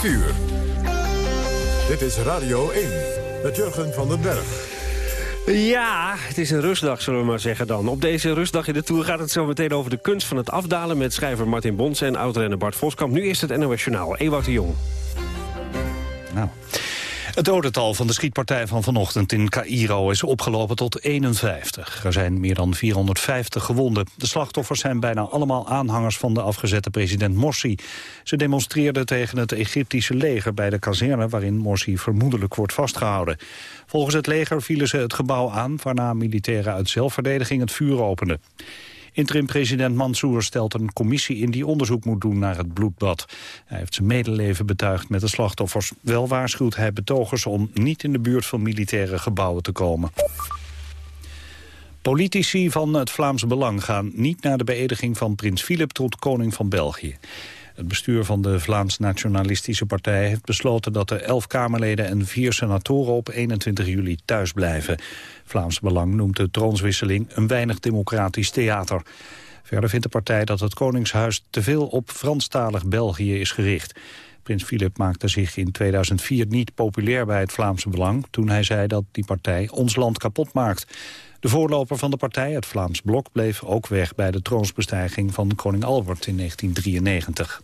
12 uur. Dit is Radio 1 met Jurgen van den Berg. Ja, het is een rustdag, zullen we maar zeggen dan. Op deze rustdag in de Tour gaat het zo meteen over de kunst van het afdalen... met schrijver Martin Bons en oudrenner Bart Voskamp. Nu is het NOS Journaal. Ewout de Jong. Nou, het dodental van de schietpartij van vanochtend in Cairo is opgelopen tot 51. Er zijn meer dan 450 gewonden. De slachtoffers zijn bijna allemaal aanhangers van de afgezette president Morsi. Ze demonstreerden tegen het Egyptische leger bij de kazerne... waarin Morsi vermoedelijk wordt vastgehouden. Volgens het leger vielen ze het gebouw aan... waarna militairen uit zelfverdediging het vuur openden. Interim-president Mansour stelt een commissie in die onderzoek moet doen naar het bloedbad. Hij heeft zijn medeleven betuigd met de slachtoffers. Wel waarschuwt hij betogers om niet in de buurt van militaire gebouwen te komen. Politici van het Vlaams Belang gaan niet naar de beëdiging van prins Filip tot koning van België. Het bestuur van de Vlaams-Nationalistische Partij heeft besloten dat er elf Kamerleden en vier senatoren op 21 juli thuis blijven. Vlaams Belang noemt de troonswisseling een weinig democratisch theater. Verder vindt de partij dat het Koningshuis te veel op Franstalig België is gericht. Prins Filip maakte zich in 2004 niet populair bij het Vlaamse Belang... toen hij zei dat die partij ons land kapot maakt. De voorloper van de partij, het Vlaams Blok, bleef ook weg... bij de troonsbestijging van koning Albert in 1993.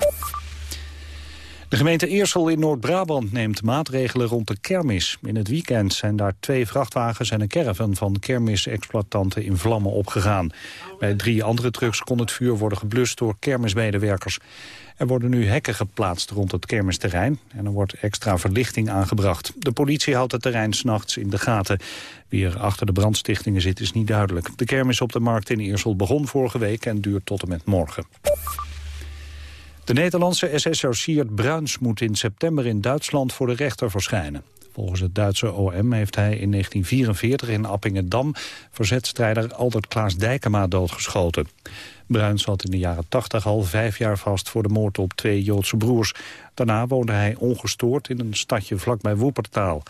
De gemeente Eersel in Noord-Brabant neemt maatregelen rond de kermis. In het weekend zijn daar twee vrachtwagens en een caravan van kermisexploitanten in vlammen opgegaan. Bij drie andere trucks kon het vuur worden geblust door kermismedewerkers. Er worden nu hekken geplaatst rond het kermisterrein en er wordt extra verlichting aangebracht. De politie houdt het terrein s'nachts in de gaten. Wie er achter de brandstichtingen zit is niet duidelijk. De kermis op de markt in Eersel begon vorige week en duurt tot en met morgen. De Nederlandse SS'er Siert Bruins moet in september in Duitsland voor de rechter verschijnen. Volgens het Duitse OM heeft hij in 1944 in Appingedam verzetstrijder Aldert Klaas Dijkema doodgeschoten. Bruins zat in de jaren 80 al vijf jaar vast voor de moord op twee Joodse broers. Daarna woonde hij ongestoord in een stadje vlakbij Woepertaal.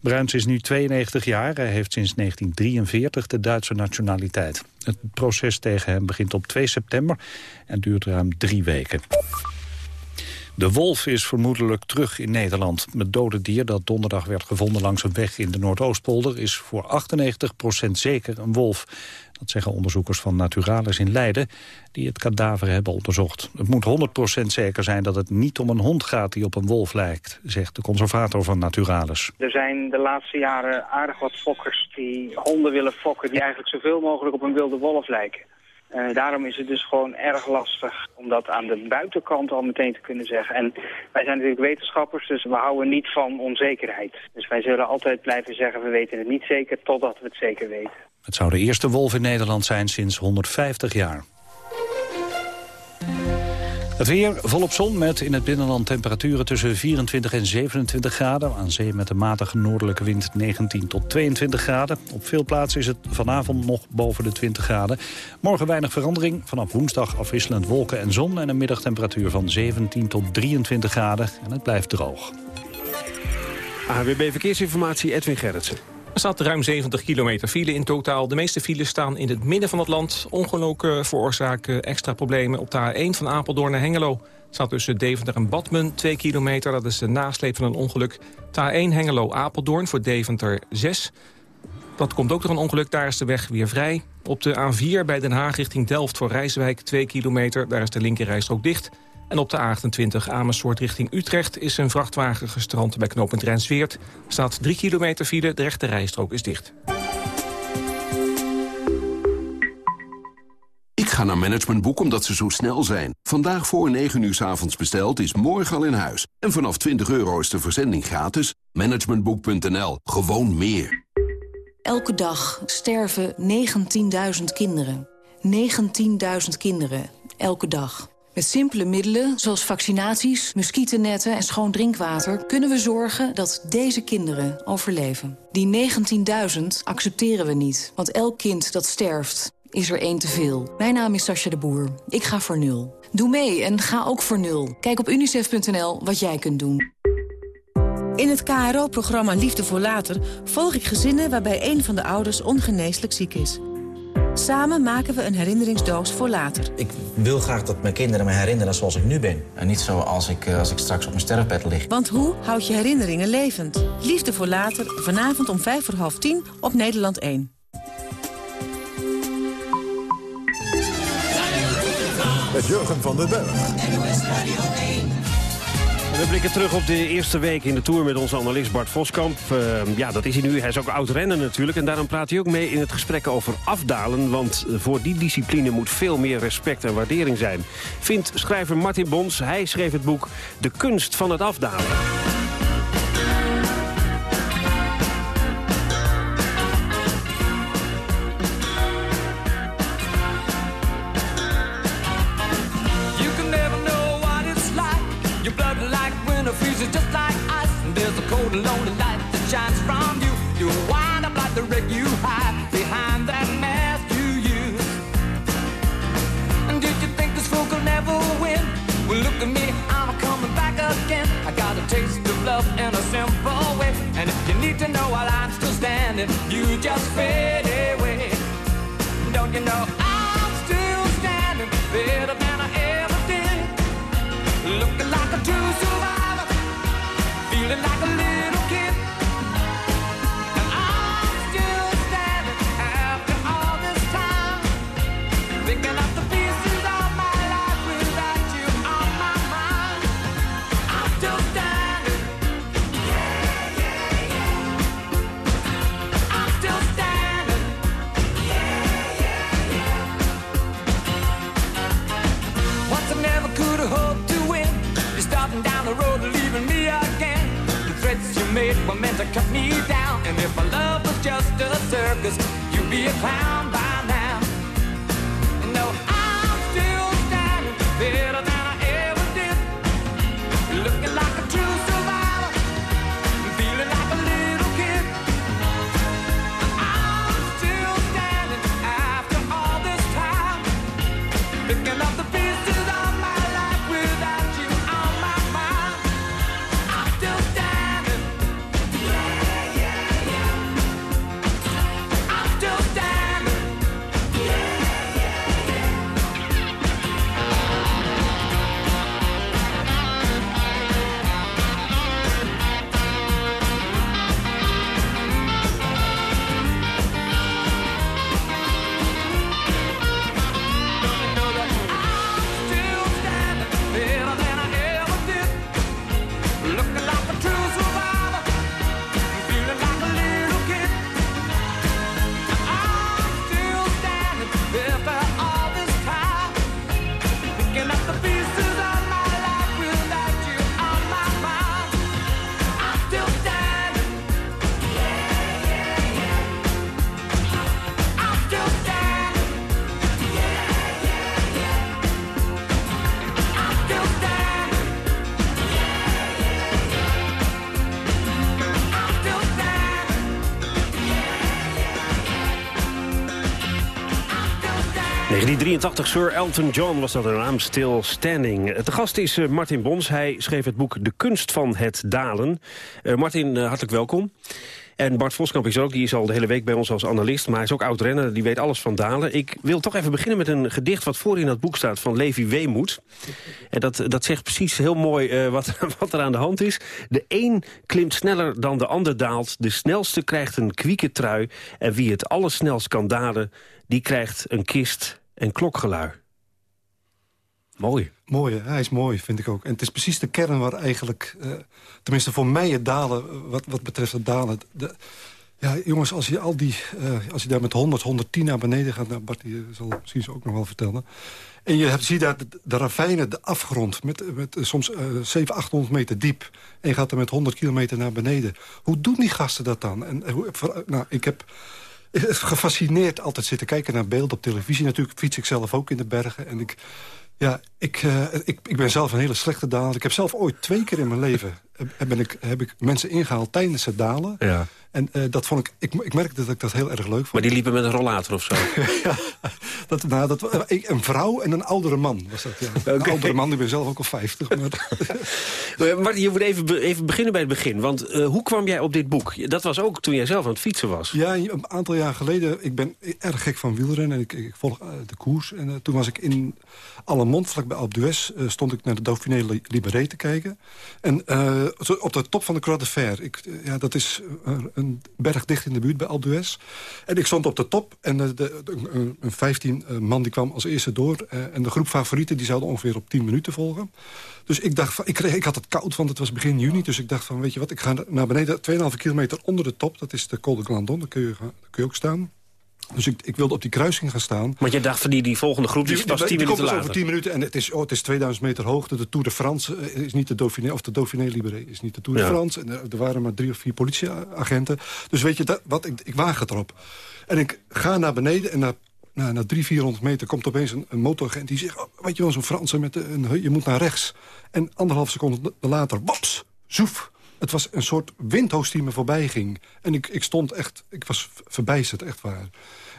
Bruins is nu 92 jaar. Hij heeft sinds 1943 de Duitse nationaliteit. Het proces tegen hem begint op 2 september en duurt ruim drie weken. De wolf is vermoedelijk terug in Nederland. Het dode dier dat donderdag werd gevonden langs een weg in de Noordoostpolder... is voor 98% zeker een wolf. Dat zeggen onderzoekers van Naturalis in Leiden... die het kadaver hebben onderzocht. Het moet 100% zeker zijn dat het niet om een hond gaat die op een wolf lijkt... zegt de conservator van Naturalis. Er zijn de laatste jaren aardig wat fokkers die honden willen fokken... die eigenlijk zoveel mogelijk op een wilde wolf lijken. Uh, daarom is het dus gewoon erg lastig om dat aan de buitenkant al meteen te kunnen zeggen. En wij zijn natuurlijk wetenschappers, dus we houden niet van onzekerheid. Dus wij zullen altijd blijven zeggen, we weten het niet zeker totdat we het zeker weten. Het zou de eerste wolf in Nederland zijn sinds 150 jaar. Het weer volop zon met in het binnenland temperaturen tussen 24 en 27 graden. Aan zee met een matige noordelijke wind 19 tot 22 graden. Op veel plaatsen is het vanavond nog boven de 20 graden. Morgen weinig verandering. Vanaf woensdag afwisselend wolken en zon... en een middagtemperatuur van 17 tot 23 graden. En het blijft droog. AWB Verkeersinformatie Edwin Gerritsen. Er staat ruim 70 kilometer file in totaal. De meeste files staan in het midden van het land. Ongeloken veroorzaken extra problemen op de A1 van Apeldoorn naar Hengelo. Er staat tussen Deventer en Badmen 2 kilometer. Dat is de nasleep van een ongeluk. De A1 Hengelo-Apeldoorn voor Deventer 6. Dat komt ook door een ongeluk. Daar is de weg weer vrij. Op de A4 bij Den Haag richting Delft voor Rijswijk 2 kilometer. Daar is de linkerrijstrook dicht. En op de A28 Amersfoort richting Utrecht is een vrachtwagen gestrand bij knooppunt Rijnsweert. Er staat 3 kilometer file, de rechte rijstrook is dicht. Ik ga naar Managementboek omdat ze zo snel zijn. Vandaag voor 9 uur s avonds besteld is morgen al in huis. En vanaf 20 euro is de verzending gratis. Managementboek.nl. Gewoon meer. Elke dag sterven 19.000 kinderen. 19.000 kinderen. Elke dag. Met simpele middelen, zoals vaccinaties, muggennetten en schoon drinkwater... kunnen we zorgen dat deze kinderen overleven. Die 19.000 accepteren we niet, want elk kind dat sterft is er één te veel. Mijn naam is Sascha de Boer. Ik ga voor nul. Doe mee en ga ook voor nul. Kijk op unicef.nl wat jij kunt doen. In het KRO-programma Liefde voor Later volg ik gezinnen... waarbij een van de ouders ongeneeslijk ziek is... Samen maken we een herinneringsdoos voor later. Ik wil graag dat mijn kinderen me herinneren zoals ik nu ben. En niet zoals ik, eh, als ik straks op mijn sterfbed lig. Want hoe houd je herinneringen levend? Liefde voor later, vanavond om vijf voor half tien op Nederland 1. Met Jurgen van den Berg. We blikken terug op de eerste week in de Tour met onze analist Bart Voskamp. Uh, ja, dat is hij nu. Hij is ook oud-renner natuurlijk. En daarom praat hij ook mee in het gesprek over afdalen. Want voor die discipline moet veel meer respect en waardering zijn. Vindt schrijver Martin Bons. Hij schreef het boek De Kunst van het Afdalen. 1983, Sir Elton John was dat een naam, Still Standing. De gast is eh, Martin Bons. Hij schreef het boek De Kunst van het Dalen. Eh, Martin, eh, hartelijk welkom. En Bart Voskamp is ook, die is al de hele week bij ons als analist... maar hij is ook oud-renner, die weet alles van dalen. Ik wil toch even beginnen met een gedicht wat voor in dat boek staat... van Levi Weemoed. En dat, dat zegt precies heel mooi eh, wat, wat er aan de hand is. De een klimt sneller dan de ander daalt. De snelste krijgt een kwieke trui. En wie het allersnelst kan dalen, die krijgt een kist en klokgelui. Mooi. Mooi, hij is mooi, vind ik ook. En het is precies de kern waar eigenlijk, eh, tenminste voor mij het dalen, eh, wat, wat betreft het dalen. De, ja, jongens, als je, al die, eh, als je daar met 100, 110 naar beneden gaat, nou Bart die zal misschien zo ook nog wel vertellen. En je hebt, zie daar de, ravijnen, de afgrond, met, met eh, soms eh 700, 800 meter diep. En je gaat er met 100 kilometer naar beneden. Hoe doen die gasten dat dan? En, eh, hoe, nou, ik heb gefascineerd altijd zitten kijken naar beelden op televisie. Natuurlijk fiets ik zelf ook in de bergen. En ik, ja, ik, eh, ik, ik ben zelf een hele slechte daler. Ik heb zelf ooit twee keer in mijn leven ben ik, heb ik mensen ingehaald tijdens het dalen. Ja. En uh, dat vond ik, ik, ik merkte dat ik dat heel erg leuk vond. Maar die liepen met een rollator of zo? ja, dat, nou, dat, een vrouw en een oudere man was dat, ja. Een oudere man, die ben zelf ook al 50. Maar... maar je moet even, even beginnen bij het begin. Want uh, hoe kwam jij op dit boek? Dat was ook toen jij zelf aan het fietsen was. Ja, een aantal jaar geleden. Ik ben erg gek van wielrennen en ik, ik volg uh, de koers. En toen was ik in Allemont, vlak bij Alpe d'Huez... stond ik naar de Dauphiné Libéré te kijken. En op de top van de Croix de Fer. Ik, ja, dat is een berg dicht in de buurt bij Alpe En ik stond op de top en de een 15 man die kwam als eerste door. en de groep favorieten die zouden ongeveer op 10 minuten volgen. Dus ik dacht, van, ik, kreeg, ik had het koud, want het was begin juni. Dus ik dacht van, weet je wat, ik ga naar beneden, 2,5 kilometer onder de top. Dat is de Col de Glandon, daar kun je, daar kun je ook staan. Dus ik, ik, wilde op die kruising gaan staan. Want je dacht van die, die volgende groep die, die was 10 minuten dus later. over 10 minuten en het is, oh, het is 2000 meter hoogte. De Tour de France is niet de Dauphiné, of de Dauphiné Libéré is niet de Tour de France. En er, waren maar drie of vier politieagenten. Dus weet je, dat, wat, ik, ik waag het erop. En ik ga naar beneden en na, na, na 300, 400 meter komt opeens een, een motoragent die zegt... Oh, weet je wel, zo'n Franse met een, je moet naar rechts. En anderhalf seconde later, waps, zoef het was een soort windhoos die me voorbij ging. En ik, ik stond echt, ik was verbijsterd, echt waar.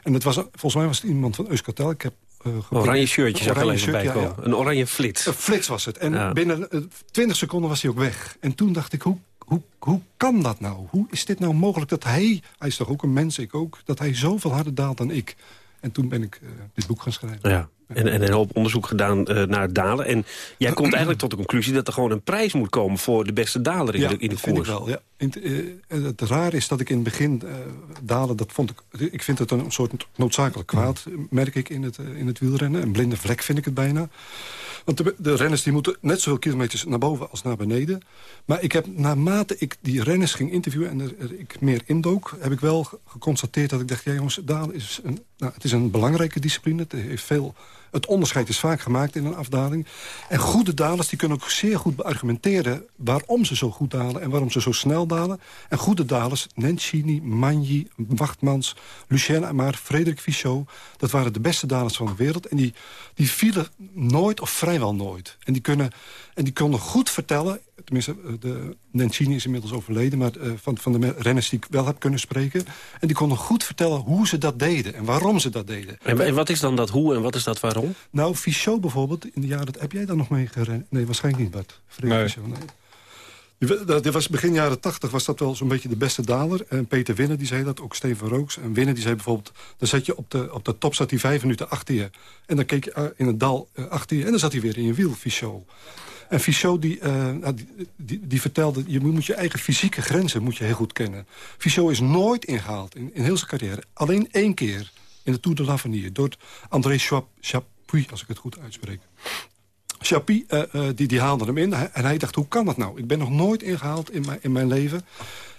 En het was, volgens mij was het iemand van Euskatel. Ik heb uh, oranje shirtje zag alleen shirt, bij ja, ja. Een oranje flits. Een flits was het. En ja. binnen uh, 20 seconden was hij ook weg. En toen dacht ik, hoe, hoe, hoe kan dat nou? Hoe is dit nou mogelijk dat hij... Hij is toch ook een mens, ik ook... dat hij zoveel harder daalt dan ik. En toen ben ik uh, dit boek gaan schrijven. Ja. En, en een hoop onderzoek gedaan uh, naar dalen. En jij komt eigenlijk tot de conclusie dat er gewoon een prijs moet komen... voor de beste daler in ja, de, in de vind koers. Ik wel, ja. In, uh, het raar is dat ik in het begin dalen... Dat vond ik, ik vind het een soort noodzakelijk kwaad, merk ik in het, in het wielrennen. Een blinde vlek vind ik het bijna. Want de, de, renners die moeten net zoveel kilometers naar boven als naar beneden. Maar ik heb naarmate ik die renners ging interviewen... en ik meer indook, heb ik wel geconstateerd dat ik dacht... ja jongens, dalen is een, nou, het is een belangrijke discipline. Het heeft veel... Het onderscheid is vaak gemaakt in een afdaling. En goede dalers die kunnen ook zeer goed beargumenteren... waarom ze zo goed dalen en waarom ze zo snel dalen. En goede dalers, Nencini, Magni, Wachtmans, Lucien Amar, Frederik Fichot... dat waren de beste dalers van de wereld. En die, die vielen nooit of vrijwel nooit. En die, kunnen, en die konden goed vertellen... tenminste, de Nencini is inmiddels overleden... maar uh, van, van de renners die ik wel heb kunnen spreken... en die konden goed vertellen hoe ze dat deden en waarom ze dat deden. En, en wat is dan dat hoe en wat is dat waarom? Nou, Fichot bijvoorbeeld, in de jaren... Heb jij daar nog mee gerend? Nee, waarschijnlijk niet, Bart. Nee. Fichot, nee. Dat was begin jaren tachtig was dat wel zo'n beetje de beste daler. En Peter Winnen die zei dat, ook Steven Rooks. En Winnen die zei bijvoorbeeld... dan zat je op de, op de top, zat hij vijf minuten achter je. En dan keek je in het dal achter je. En dan zat hij weer in je wiel, Fichot. En Fichot die, uh, die, die, vertelde... je moet je eigen fysieke grenzen moet je heel goed kennen. Fichot is nooit ingehaald in, in heel zijn carrière. Alleen één keer in de Tour de l'Avenir. Door André Chapuis, als ik het goed uitspreek. Chapuis, uh, uh, die, die haalde hem in. En hij dacht, hoe kan dat nou? Ik ben nog nooit ingehaald in mijn, in mijn leven.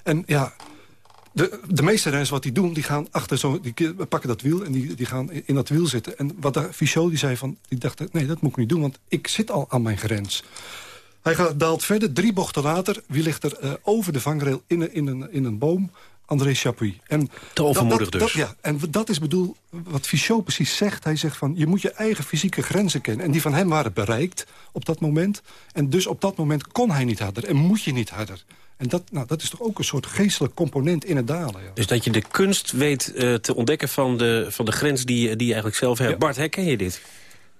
En ja, de, de meeste renners wat die doen, die gaan achter zo, die pakken dat wiel en die, die gaan in dat wiel zitten. En wat de Fichot die zei van, die dacht, nee, dat moet ik niet doen, want ik zit al aan mijn grens. Hij gaat, daalt verder, drie bochten later, wie ligt er uh, over de vangrail in een, in een, in een boom? André Chapuis. En Te overmoedig dat, dus. Dat, ja, en dat is bedoel, wat Fichot precies zegt. Hij zegt van, je moet je eigen fysieke grenzen kennen. En die van hem waren bereikt op dat moment. En dus op dat moment kon hij niet harder en moet je niet harder. En dat, nou, dat is toch ook een soort geestelijk component in het dalen. Ja. Dus dat je de kunst weet uh, te ontdekken van de, van de grens die, die je eigenlijk zelf hebt. Ja. Bart, herken je dit?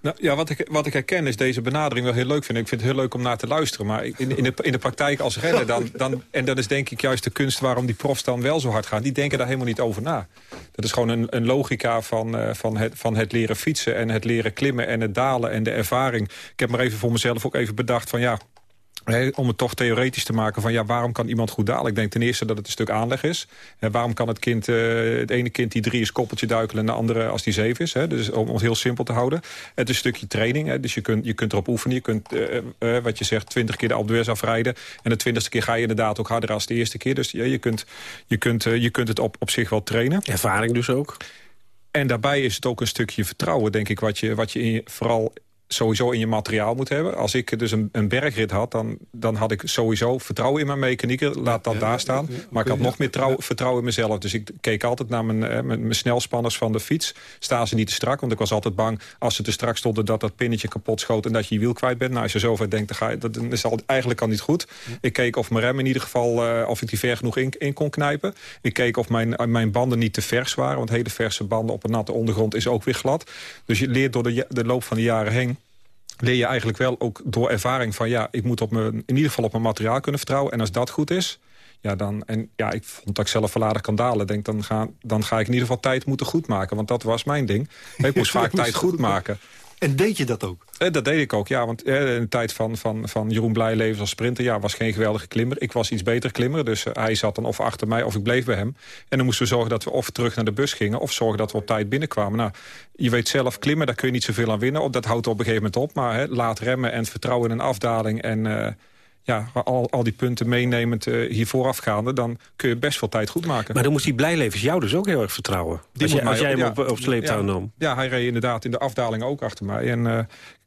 Nou, ja, wat ik, wat ik herken is deze benadering wel heel leuk vind. Ik vind het heel leuk om naar te luisteren. Maar in, in, de, in de praktijk als renner dan, dan... En dat is denk ik juist de kunst waarom die profs dan wel zo hard gaan. Die denken daar helemaal niet over na. Dat is gewoon een, een logica van, uh, van, het, van het leren fietsen... en het leren klimmen en het dalen en de ervaring. Ik heb maar even voor mezelf ook even bedacht van... ja om het toch theoretisch te maken van ja, waarom kan iemand goed dalen? Ik denk ten eerste dat het een stuk aanleg is. En waarom kan het kind, uh, het ene kind die drie is koppeltje duikelen... en de andere als die zeven is? Dus om het heel simpel te houden. Het is een stukje training, dus je kunt, je kunt erop oefenen. Je kunt, uh, uh, wat je zegt, twintig keer de Alpe afrijden. En de twintigste keer ga je inderdaad ook harder als de eerste keer. Dus ja, je, kunt, je, kunt, je kunt het op, op zich wel trainen. Ervaring dus ook? En daarbij is het ook een stukje vertrouwen, denk ik... wat je, wat je in, vooral sowieso in je materiaal moet hebben. Als ik dus een, een bergrit had, dan, dan had ik sowieso vertrouwen in mijn mechanieker. Laat dat daar staan. Maar ik had nog meer trouw, vertrouwen in mezelf. Dus ik keek altijd naar mijn, eh, mijn, mijn snelspanners van de fiets. Staan ze niet te strak? Want ik was altijd bang als ze te strak stonden... dat dat pinnetje kapot schoot en dat je je wiel kwijt bent. Nou, als je zover denkt, dan, ga je, dat is eigenlijk al niet goed. Ik keek of mijn rem in ieder geval... Uh, of ik die ver genoeg in, in, kon knijpen. Ik keek of mijn, mijn banden niet te vers waren. Want hele verse banden op een natte ondergrond is ook weer glad. Dus je leert door de, de loop van de jaren heen leer je eigenlijk wel ook door ervaring van... ja, ik moet op mijn, in ieder geval op mijn materiaal kunnen vertrouwen. En als dat goed is, ja, dan, en ja, ik vond dat ik zelf verladig kan dalen. Denk, dan, ga, dan ga ik in ieder geval tijd moeten goedmaken. Want dat was mijn ding. Ik moest vaak tijd goed maken. En deed je dat ook? Eh, dat deed ik ook, ja. Want eh, in de tijd van, van, van Jeroen Blijleven als sprinter... ja, was geen geweldige klimmer. Ik was iets beter klimmer. Dus eh, hij zat dan of achter mij of ik bleef bij hem. En dan moesten we zorgen dat we of terug naar de bus gingen... of zorgen dat we op tijd binnenkwamen. Nou, je weet zelf, klimmen, daar kun je niet zoveel aan winnen. Dat houdt op een gegeven moment op. Maar hè, laat remmen en vertrouwen in een afdaling... en ja, al, al die punten meenemend uh, hier voorafgaande... dan kun je best veel tijd goed maken. Maar dan moest die blijlevens jou dus ook heel erg vertrouwen. Die als, je, als jij hem op, op sleeptouw ja, nam. Ja, hij reed inderdaad in de afdaling ook achter mij. En uh,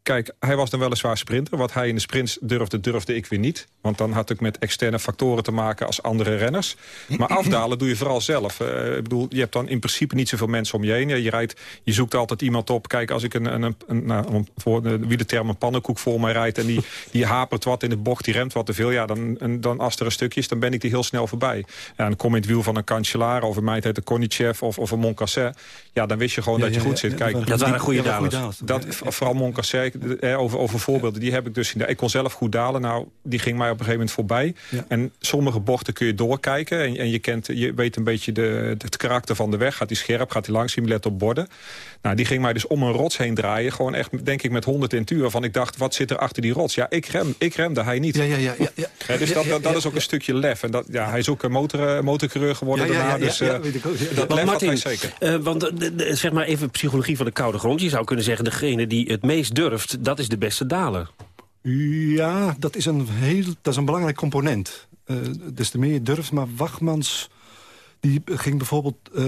Kijk, hij was dan weliswaar sprinter. Wat hij in de sprints durfde, durfde ik weer niet. Want dan had ik met externe factoren te maken als andere renners. Maar afdalen doe je vooral zelf. Uh, ik bedoel, je hebt dan in principe niet zoveel mensen om je heen. Je, rijdt, je zoekt altijd iemand op. Kijk, als ik een, een, een, nou, voor de wielerterm een pannenkoek voor mij rijd... en die, die hapert wat in de bocht, die remt wat te veel... ja, dan, en, dan als er een stukje is, dan ben ik die heel snel voorbij. En dan kom je in het wiel van een Cancellara... of een meid heet Konichev of, of een Moncasset. Ja, dan wist je gewoon Ja, dat je ja, goed zit. Kijk, dat waren goede dalers. dat, vooral Moncasset, eh, over, over voorbeelden, die heb ik dus... Ik kon zelf goed dalen, nou, die ging mij op een gegeven moment voorbij. Ja. En sommige bochten kun je doorkijken. En, en je, kent, je weet een beetje de, het karakter van de weg. Gaat die scherp, gaat die langs, je let op borden. Nou, die ging mij dus om een rots heen draaien. Gewoon echt, denk ik, met 100 in het uur. Waarvan ik dacht, wat zit er achter die rots? Ja, ik, rem, ik remde, hij niet. Ja, ja, ja. ja, ja. Dus dat, dat, dat is ook een stukje lef. En dat, ja, hij is ook een motor, eh, motorcoureur geworden daarna. ja, ja, dus ja, eh, weet ik ook, ja. dat lef had hij Martin, zeker. eh, want zeg maar even psychologie van de koude grond. Je zou kunnen zeggen, degene die het meest durft, dat is de beste daler. Ja, dat is een, heel, dat is een belangrijk component. Eh, des te meer je durft, maar Wachmans... die ging bijvoorbeeld eh,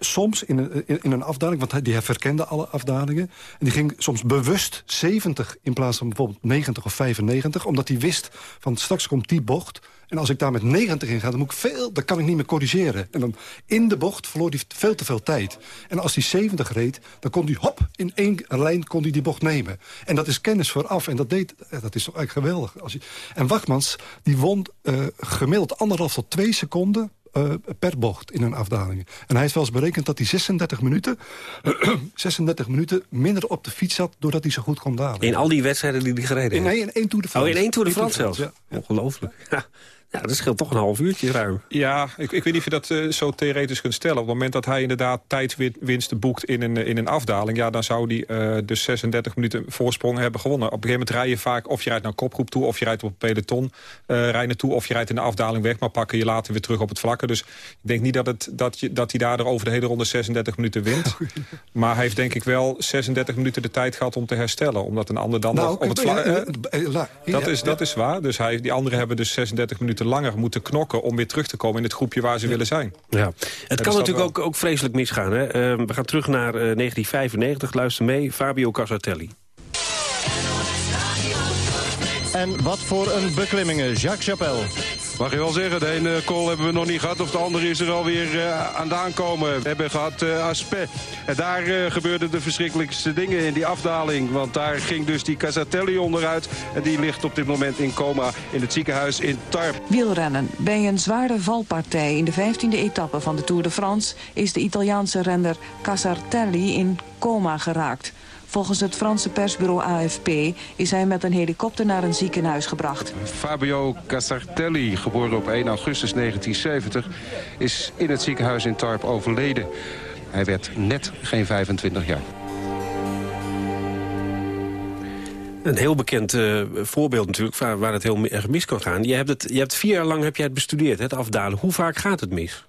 soms in een, in, in een afdaling... want hij, die verkende alle afdalingen... en die ging soms bewust 70 in plaats van bijvoorbeeld 90 of 95... omdat hij wist van straks komt die bocht... en als ik daar met 90 in ga, dan, moet ik veel, dan kan ik niet meer corrigeren. En dan in de bocht verloor hij veel te veel tijd. En als hij 70 reed, dan kon hij hop, in één lijn kon hij die bocht nemen. En dat is kennis vooraf. En dat, deed, eh, dat is toch eigenlijk geweldig. Als je, en Wachtmans, die won eh, gemiddeld anderhalf tot twee seconden eh, per bocht in een afdaling. En hij heeft wel eens berekend dat hij 36 minuten, 36 minuten minder op de fiets zat... doordat hij zo goed kon dalen. In al die wedstrijden die hij gereden heeft. nee, in één Tour de France. Oh, in één Tour de France zelfs. Ja. Ongelooflijk. Ja. ja, dat scheelt toch een half uurtje ruim. Ja, ik, ik weet niet of je dat eh, zo theoretisch kunt stellen. Op het moment dat hij inderdaad tijdwinsten boekt in een, in een afdaling... ja, dan zou hij eh, dus 36 minuten voorsprong hebben gewonnen. Op een gegeven moment rij je vaak of je rijdt naar kopgroep toe... of je rijdt op een peloton eh rijden toe... of je rijdt in de afdaling weg, maar pakken je later weer terug op het vlakke. Dus ik denk niet dat, het, dat, je, dat hij daardoor over de hele ronde 36 minuten wint. Maar hij heeft denk ik wel 36 minuten de tijd gehad om te herstellen. Omdat een ander dan nog op het vlakke... Dat, is, dat is waar. Dus hij, die anderen hebben dus 36 minuten langer moeten knokken... om weer terug te komen in het groepje waar ze willen zijn. Ja. Het kan natuurlijk ook, ook vreselijk misgaan. Hè? Eh, we gaan terug naar eh, 1995. Luister mee, Fabio Casartelli. En wat voor een beklimmingen, Jacques Chapelle. Mag je wel zeggen, de ene call hebben we nog niet gehad... of de andere is er alweer uh, aan het aankomen. We hebben gehad uh. En daar uh, gebeurden de verschrikkelijkste dingen in die afdaling. Want daar ging dus die Casatelli onderuit. En die ligt op dit moment in coma in het ziekenhuis in Tarp. Wielrennen. Bij een zware valpartij in de 15e etappe van de Tour de France... is de Italiaanse renner Casartelli in coma geraakt. Volgens het Franse persbureau AFP is hij met een helikopter naar een ziekenhuis gebracht. Fabio Casartelli, geboren op 1 augustus 1970, is in het ziekenhuis in Tarp overleden. Hij werd net geen 25 jaar. Een heel bekend uh, voorbeeld natuurlijk waar, waar het heel erg mis kan gaan. Je hebt, het, je hebt vier jaar lang heb jij het bestudeerd, het afdalen. Hoe vaak gaat het mis?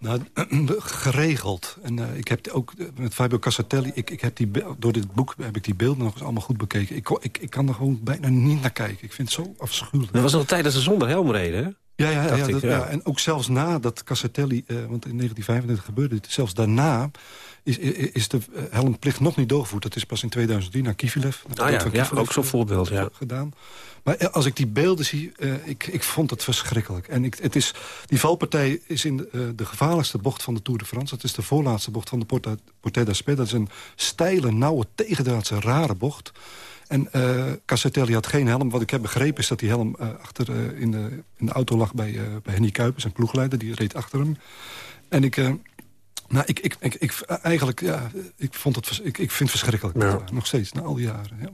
Nou, geregeld. En uh, ik heb ook met Fabio Casatelli... Ik, ik heb die, door dit boek heb ik die beelden nog eens allemaal goed bekeken. Ik, ik, ik kan er gewoon bijna niet naar kijken. Ik vind het zo afschuwelijk. Dat was nog een tijd dat ze zonder helm reden, hè? Ja, ja, ja, dat, ja. en ook zelfs na dat Cassatelli, eh, want in 1935 gebeurde dit... zelfs daarna is, is de eh, helmplicht nog niet doorgevoerd. Dat is pas in 2003 naar Kivilev. naar Ah ja, ook zo'n eh, voorbeeld, ja. gedaan. Maar eh, als ik die beelden zie, ik, ik vond het verschrikkelijk. En ik, het is, die valpartij is in de, de gevaarlijkste bocht van de Tour de France. Dat is de voorlaatste bocht van de Porta, Porta d'Aspet. Dat is een steile, nauwe, tegendraadse, rare bocht. En Cassatelli had geen helm. Wat ik heb begrepen is dat die helm achter in, de, in de auto lag bij, bij Henny Kuipers, zijn ploegleider. Die reed achter hem. En ik... nou, ik, ik, ik, ik, eigenlijk, ja, ik, vond het, ik, ik vind het verschrikkelijk. Ja. Nog steeds, na al die jaren. Ja.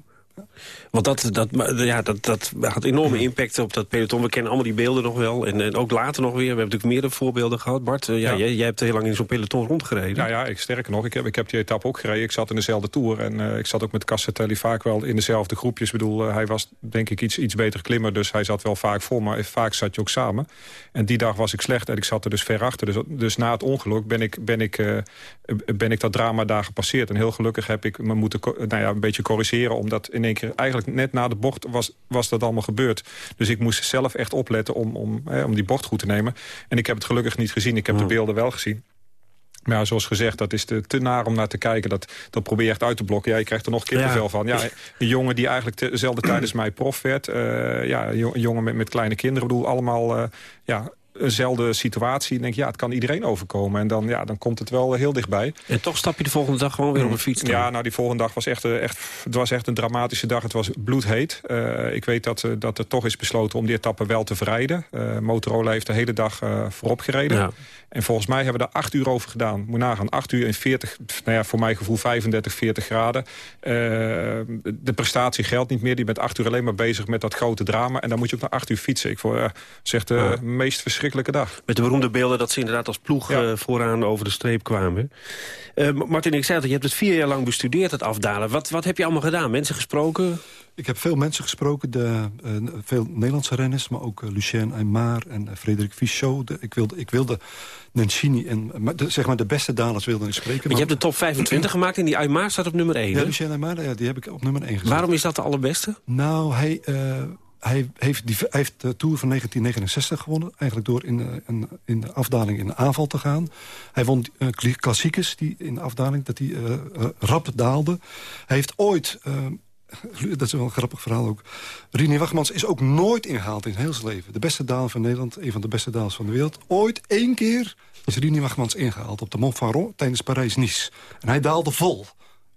Want dat, dat, ja, dat, dat had enorme impact op dat peloton. We kennen allemaal die beelden nog wel. En, en ook later nog weer. We hebben natuurlijk meerdere voorbeelden gehad. Bart, eh, ja, Ja. Jij, jij hebt heel lang in zo'n peloton rondgereden. Ja, ja, ik, sterker nog, ik heb, ik heb die etappe ook gereden. Ik zat in dezelfde Tour en eh, ik zat ook met Cassatelli vaak wel in dezelfde groepjes. Ik bedoel, eh, hij was denk ik iets, iets beter klimmer, dus hij zat wel vaak voor. Maar vaak zat je ook samen. En die dag was ik slecht en ik zat er dus ver achter. Dus, dus na het ongeluk ben ik, ben, ik, ben ik dat drama daar gepasseerd. En heel gelukkig heb ik me moeten nou ja, een beetje corrigeren. Omdat in één keer eigenlijk net na de bocht was, was dat allemaal gebeurd. Dus ik moest zelf echt opletten om, om, hè, om die bocht goed te nemen. En ik heb het gelukkig niet gezien. Ik heb de beelden wel gezien. Maar ja, zoals gezegd, dat is te, te naar om naar te kijken. Dat, dat probeer je echt uit te blokken. Ja, je krijgt er nog kippenvel Ja. van. Ja, een jongen die eigenlijk dezelfde tijd als mij prof werd. eh, ja, een jongen met, met kleine kinderen. Ik bedoel, allemaal... eh, ja, eenzelfde situatie. Ik denk, ja, het kan iedereen overkomen. En dan, ja, dan komt het wel heel dichtbij. En toch stap je de volgende dag gewoon weer op een fiets. dan? Ja, nou, die volgende dag was echt, eh, echt, het was echt een dramatische dag. Het was bloedheet. Eh, ik weet dat, eh, dat er toch is besloten om die etappe wel te verrijden. Motorola heeft de hele dag voorop gereden. Ja. En volgens mij hebben we er acht uur over gedaan. Moet nagaan, acht uur in 40, nou ja, voor mijn gevoel 35, 40 graden. De prestatie geldt niet meer. Die bent acht uur alleen maar bezig met dat grote drama. En dan moet je ook naar acht uur fietsen. Ik vond, eh, zeg de Ja. meest verschrikkelijke dag. Met de beroemde beelden dat ze inderdaad als ploeg Ja. eh, vooraan over de streep kwamen. Eh, Martin, ik zei het, je hebt het vier jaar lang bestudeerd, het afdalen. Wat, wat heb je allemaal gedaan? Mensen gesproken? Ik heb veel mensen gesproken, de, eh, veel Nederlandse renners... maar ook Lucien Aymar en Frederik Fichot. De- ik, wilde, ik wilde Nencini en maar de, zeg maar de beste dalers wilden ik spreken. Want je hebt de top 25 gemaakt en die Aymar staat op nummer 1. Ja? Lucien Aymar, ja, die heb ik op nummer 1 gezet. Waarom is dat de allerbeste? Nou, hij, eh, hij, heeft die, heeft de Tour van 1969 gewonnen. Eigenlijk door in, de- in, de afdaling in de aanval te gaan. Hij won eh, kla- klassiekers die in de afdaling, dat hij eh, eh, rap daalde. Hij heeft ooit... eh, dat is wel een grappig verhaal ook. Rini Wachmans is ook nooit ingehaald in heel zijn leven. De beste daler van Nederland, een van de beste dalers van de wereld. Ooit één keer is Rini Wachmans ingehaald op de Mont tijdens Parijs-Nice. En hij daalde vol.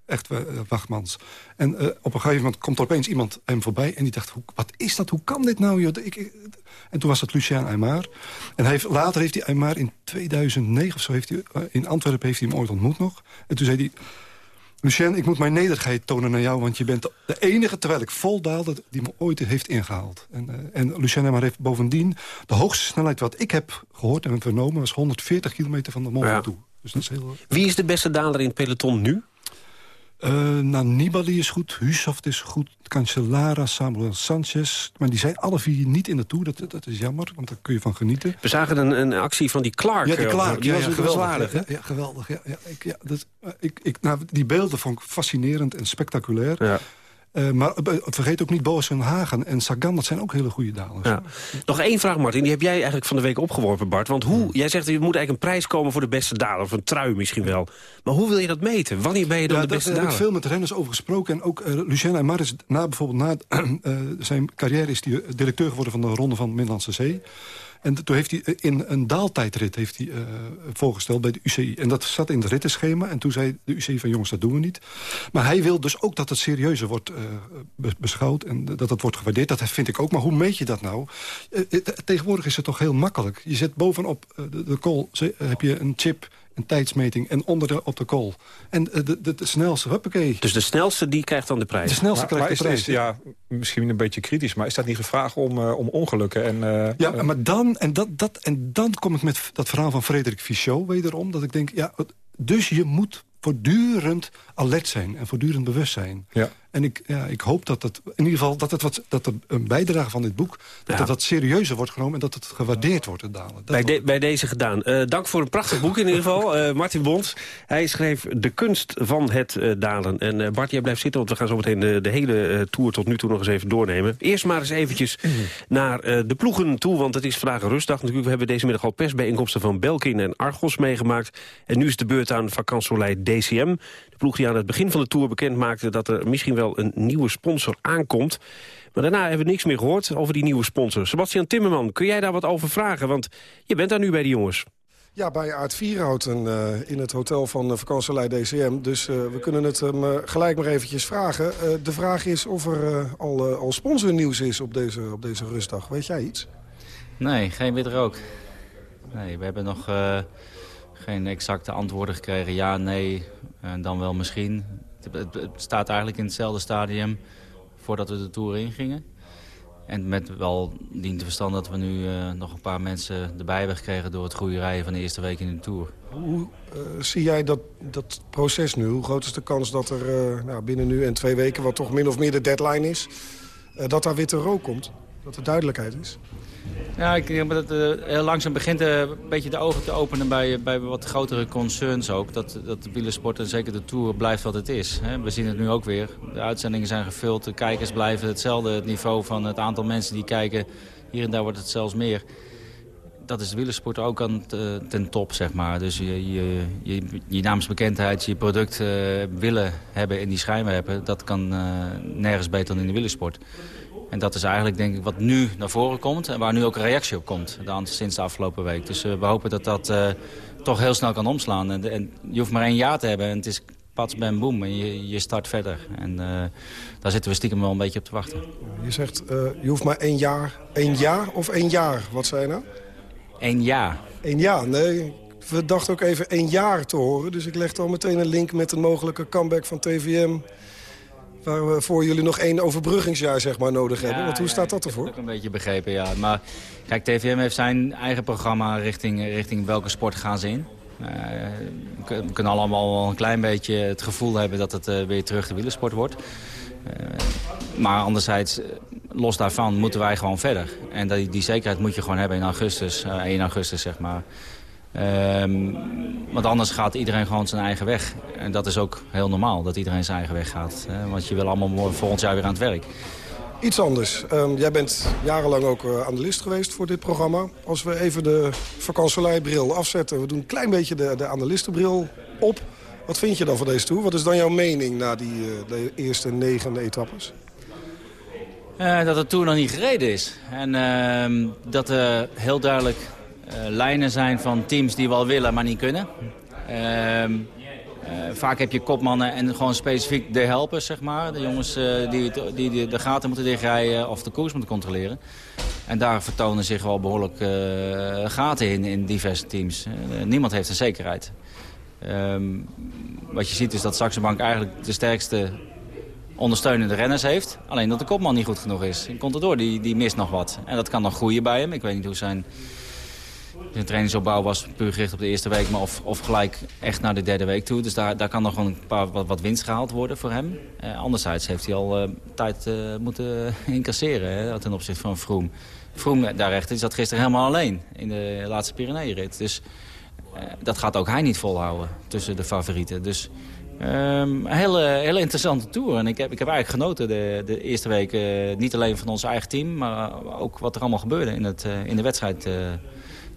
Echt, eh, Wachmans. En eh, op een gegeven moment komt er opeens iemand hem voorbij... en die dacht, hoe, wat is dat? Hoe kan dit nou? Joh? Ik, ik- en toen was dat Lucien Aymar. En hij heeft, later heeft hij Aymar in 2009 of zo... Heeft hij, eh, in Antwerpen heeft hij hem ooit ontmoet nog. En toen zei hij... Lucien, ik moet mijn nederigheid tonen naar jou... want je bent de enige, terwijl ik vol daalde... die me ooit heeft ingehaald. En, eh, en Lucien Aymar heeft bovendien... de hoogste snelheid wat ik heb gehoord en vernomen... was 140 kilometer van de Ja. Ventoux. Dus dat is heel... Wie is de beste daler in het peloton nu? Eh nou, Nibali is goed, Husoft is goed, Cancellara, Samuel Sanchez. Maar die zijn alle vier niet in de Tour. Dat, dat is jammer, want daar kun je van genieten. We zagen een, een actie van die Clark. Ja, die eh, Clark, die ja, was ja, wel geweldig. aardig, hè? ja, ja, geweldig. Ja, ja, ik, ja, dat, eh, ik, ik, nou, die beelden vond ik fascinerend en spectaculair. Ja. Eh, maar eh, vergeet ook niet Boas en Hagen en Sagan, dat zijn ook hele goede dalers. Ja. Nog één vraag, Martin. Die heb jij eigenlijk van de week opgeworpen, Bart. Want hoe, jij zegt, er moet eigenlijk een prijs komen voor de beste daler. Of een trui misschien wel. Maar hoe wil je dat meten? Wanneer ben je dan Ja, de daar beste heb ik daler? veel met renners over gesproken. En ook uh, Lucien Aymar is na, bijvoorbeeld na zijn carrière... is hij directeur geworden van de Ronde van de Middellandse Zee. En toen heeft hij eh, in een daaltijdrit heeft hij, uh, voorgesteld bij de UCI. En dat zat in het rittenschema. En toen zei de UCI van jongens, dat doen we niet. Maar hij wil dus ook dat het serieuzer wordt uh, beschouwd. En dat het wordt gewaardeerd. Dat vind ik ook. Maar hoe meet je dat nou? Tegenwoordig is het toch heel makkelijk. Je zet bovenop de, de heb je een chip een tijdsmeting en onder de, op de kool. En de, de, de snelste, huppakee. Dus de snelste die krijgt dan de prijs? De snelste maar, krijgt maar de is, prijs. Is, ja, misschien een beetje kritisch, maar is dat niet gevraagd om, uh, om ongelukken? En, uh, ja, maar dan, en, dat, dat, en dan kom ik met dat verhaal van Frederik Fichot wederom. Dat ik denk, ja, dus je moet voortdurend alert zijn en voortdurend bewust zijn. Ja. En ik, ja, ik hoop dat het in ieder geval dat het wat dat er een bijdrage van dit boek dat het wat serieuzer wordt genomen en dat het gewaardeerd wordt het dalen. Bij, de, bij, deze gedaan. Uh, dank voor een prachtig boek in ieder geval. Uh, Martin Bons, hij schreef De kunst van het uh, dalen. En Bart, jij blijft zitten, want we gaan zo meteen de, de hele tour tot nu toe nog eens even doornemen. Eerst maar eens eventjes naar de ploegen toe, want het is vandaag een rustdag. Natuurlijk, we hebben deze middag al persbijeenkomsten van Belkin en Argos meegemaakt. En nu is de beurt aan Vakansolei DCM. Ploeg die aan het begin van de tour bekend maakte dat er misschien wel een nieuwe sponsor aankomt. Maar daarna hebben we niks meer gehoord over die nieuwe sponsor. Sebastian Timmerman, kun jij daar wat over vragen? Want je bent daar nu bij de jongens. Ja, bij Aard Vierhouten uh, in het hotel van uh, Vakantielei DCM. Dus uh, we kunnen het hem gelijk maar eventjes vragen. de vraag is of er al, al sponsornieuws is op deze, op deze rustdag. Weet jij iets? Nee, geen witte rook. Nee, we hebben nog geen exacte antwoorden gekregen. Ja, nee, en dan wel misschien. Het, staat eigenlijk in hetzelfde stadium voordat we de Tour ingingen. En met wel dient te verstand dat we nu uh, nog een paar mensen erbij hebben gekregen... door het goede rijden van de eerste week in de Tour. Hoe uh, zie jij dat, dat proces nu? Hoe groot is de kans dat er nou, binnen nu en twee weken... wat toch min of meer de deadline is, dat daar witte rook komt? Dat er duidelijkheid is? Ja, ik denk dat het heel langzaam begint een beetje de ogen te openen bij, bij wat grotere concerns ook. Dat, dat de wielersport en zeker de Tour blijft wat het is. We zien het nu ook weer. De uitzendingen zijn gevuld, de kijkers blijven hetzelfde. Het niveau van het aantal mensen die kijken, hier en daar wordt het zelfs meer. Dat is de wielersport ook aan ten top, zeg maar. Dus je, je, je, je naamsbekendheid, je product willen hebben in die schijnwerpen... dat kan nergens beter dan in de wielersport. En dat is eigenlijk denk ik wat nu naar voren komt en waar nu ook een reactie op komt dan, sinds de afgelopen week. Dus uh, we hopen dat dat uh, toch heel snel kan omslaan. En, en, je hoeft maar één jaar te hebben en het is pats, ben, boem en je, je start verder. En uh, daar zitten we stiekem wel een beetje op te wachten. Je zegt je hoeft maar één jaar, één jaar of één jaar, wat zei je nou? Eén jaar. Eén jaar, nee. We dachten ook even één jaar te horen. Dus ik legde al meteen een link met een mogelijke comeback van TVM Waar we voor jullie nog één overbruggingsjaar zeg maar, nodig hebben. Want hoe staat dat ervoor? Ik heb ook een beetje begrepen, ja. Maar kijk, TVM heeft zijn eigen programma richting, richting welke sport gaan ze in. Uh, we kunnen allemaal wel een klein beetje het gevoel hebben dat het uh, weer terug de wielersport wordt. Uh, maar anderzijds, los daarvan moeten wij gewoon verder. En die, die zekerheid moet je gewoon hebben in augustus, 1 augustus zeg maar. Um, want anders gaat iedereen gewoon zijn eigen weg. En dat is ook heel normaal, dat iedereen zijn eigen weg gaat. Hè? Want je wil allemaal volgend jaar weer aan het werk. Iets anders. Um, jij bent jarenlang ook uh, analist geweest voor dit programma. Als we even de vakantieleibril afzetten... we doen een klein beetje de, de analistenbril op. Wat vind je dan van deze tour? Wat is dan jouw mening na die uh, de eerste negen etappes? Uh, dat de Tour nog niet gereden is. En ehm, dat er heel duidelijk lijnen zijn van teams die wel willen, maar niet kunnen. Uh, vaak heb je kopmannen en gewoon specifiek de helpers, zeg maar. De jongens uh, die, die, die, de gaten moeten dichtrijden of de koers moeten controleren. En daar vertonen zich wel behoorlijk gaten in, in diverse teams. niemand heeft een zekerheid. Um, wat je ziet is dat Saxe Bank eigenlijk de sterkste ondersteunende renners heeft. Alleen dat de kopman niet goed genoeg is. Contador die, die mist nog wat. En dat kan nog groeien bij hem. Ik weet niet hoe zijn zijn trainingsopbouw was puur gericht op de eerste week, maar of, of gelijk echt naar de derde week toe. Dus daar, daar kan nog een paar wat, wat winst gehaald worden voor hem. Uh, anderzijds heeft hij al uh, tijd uh, moeten incasseren hè, ten opzichte van Vroom. Vroom daarrechter zat gisteren helemaal alleen in de laatste Pyreneeënrit. Dus dat gaat ook hij niet volhouden tussen de favorieten. Dus um, een hele, hele interessante tour. En ik heb, ik heb eigenlijk genoten de, de eerste week. niet alleen van ons eigen team, maar ook wat er allemaal gebeurde in, het, in de wedstrijd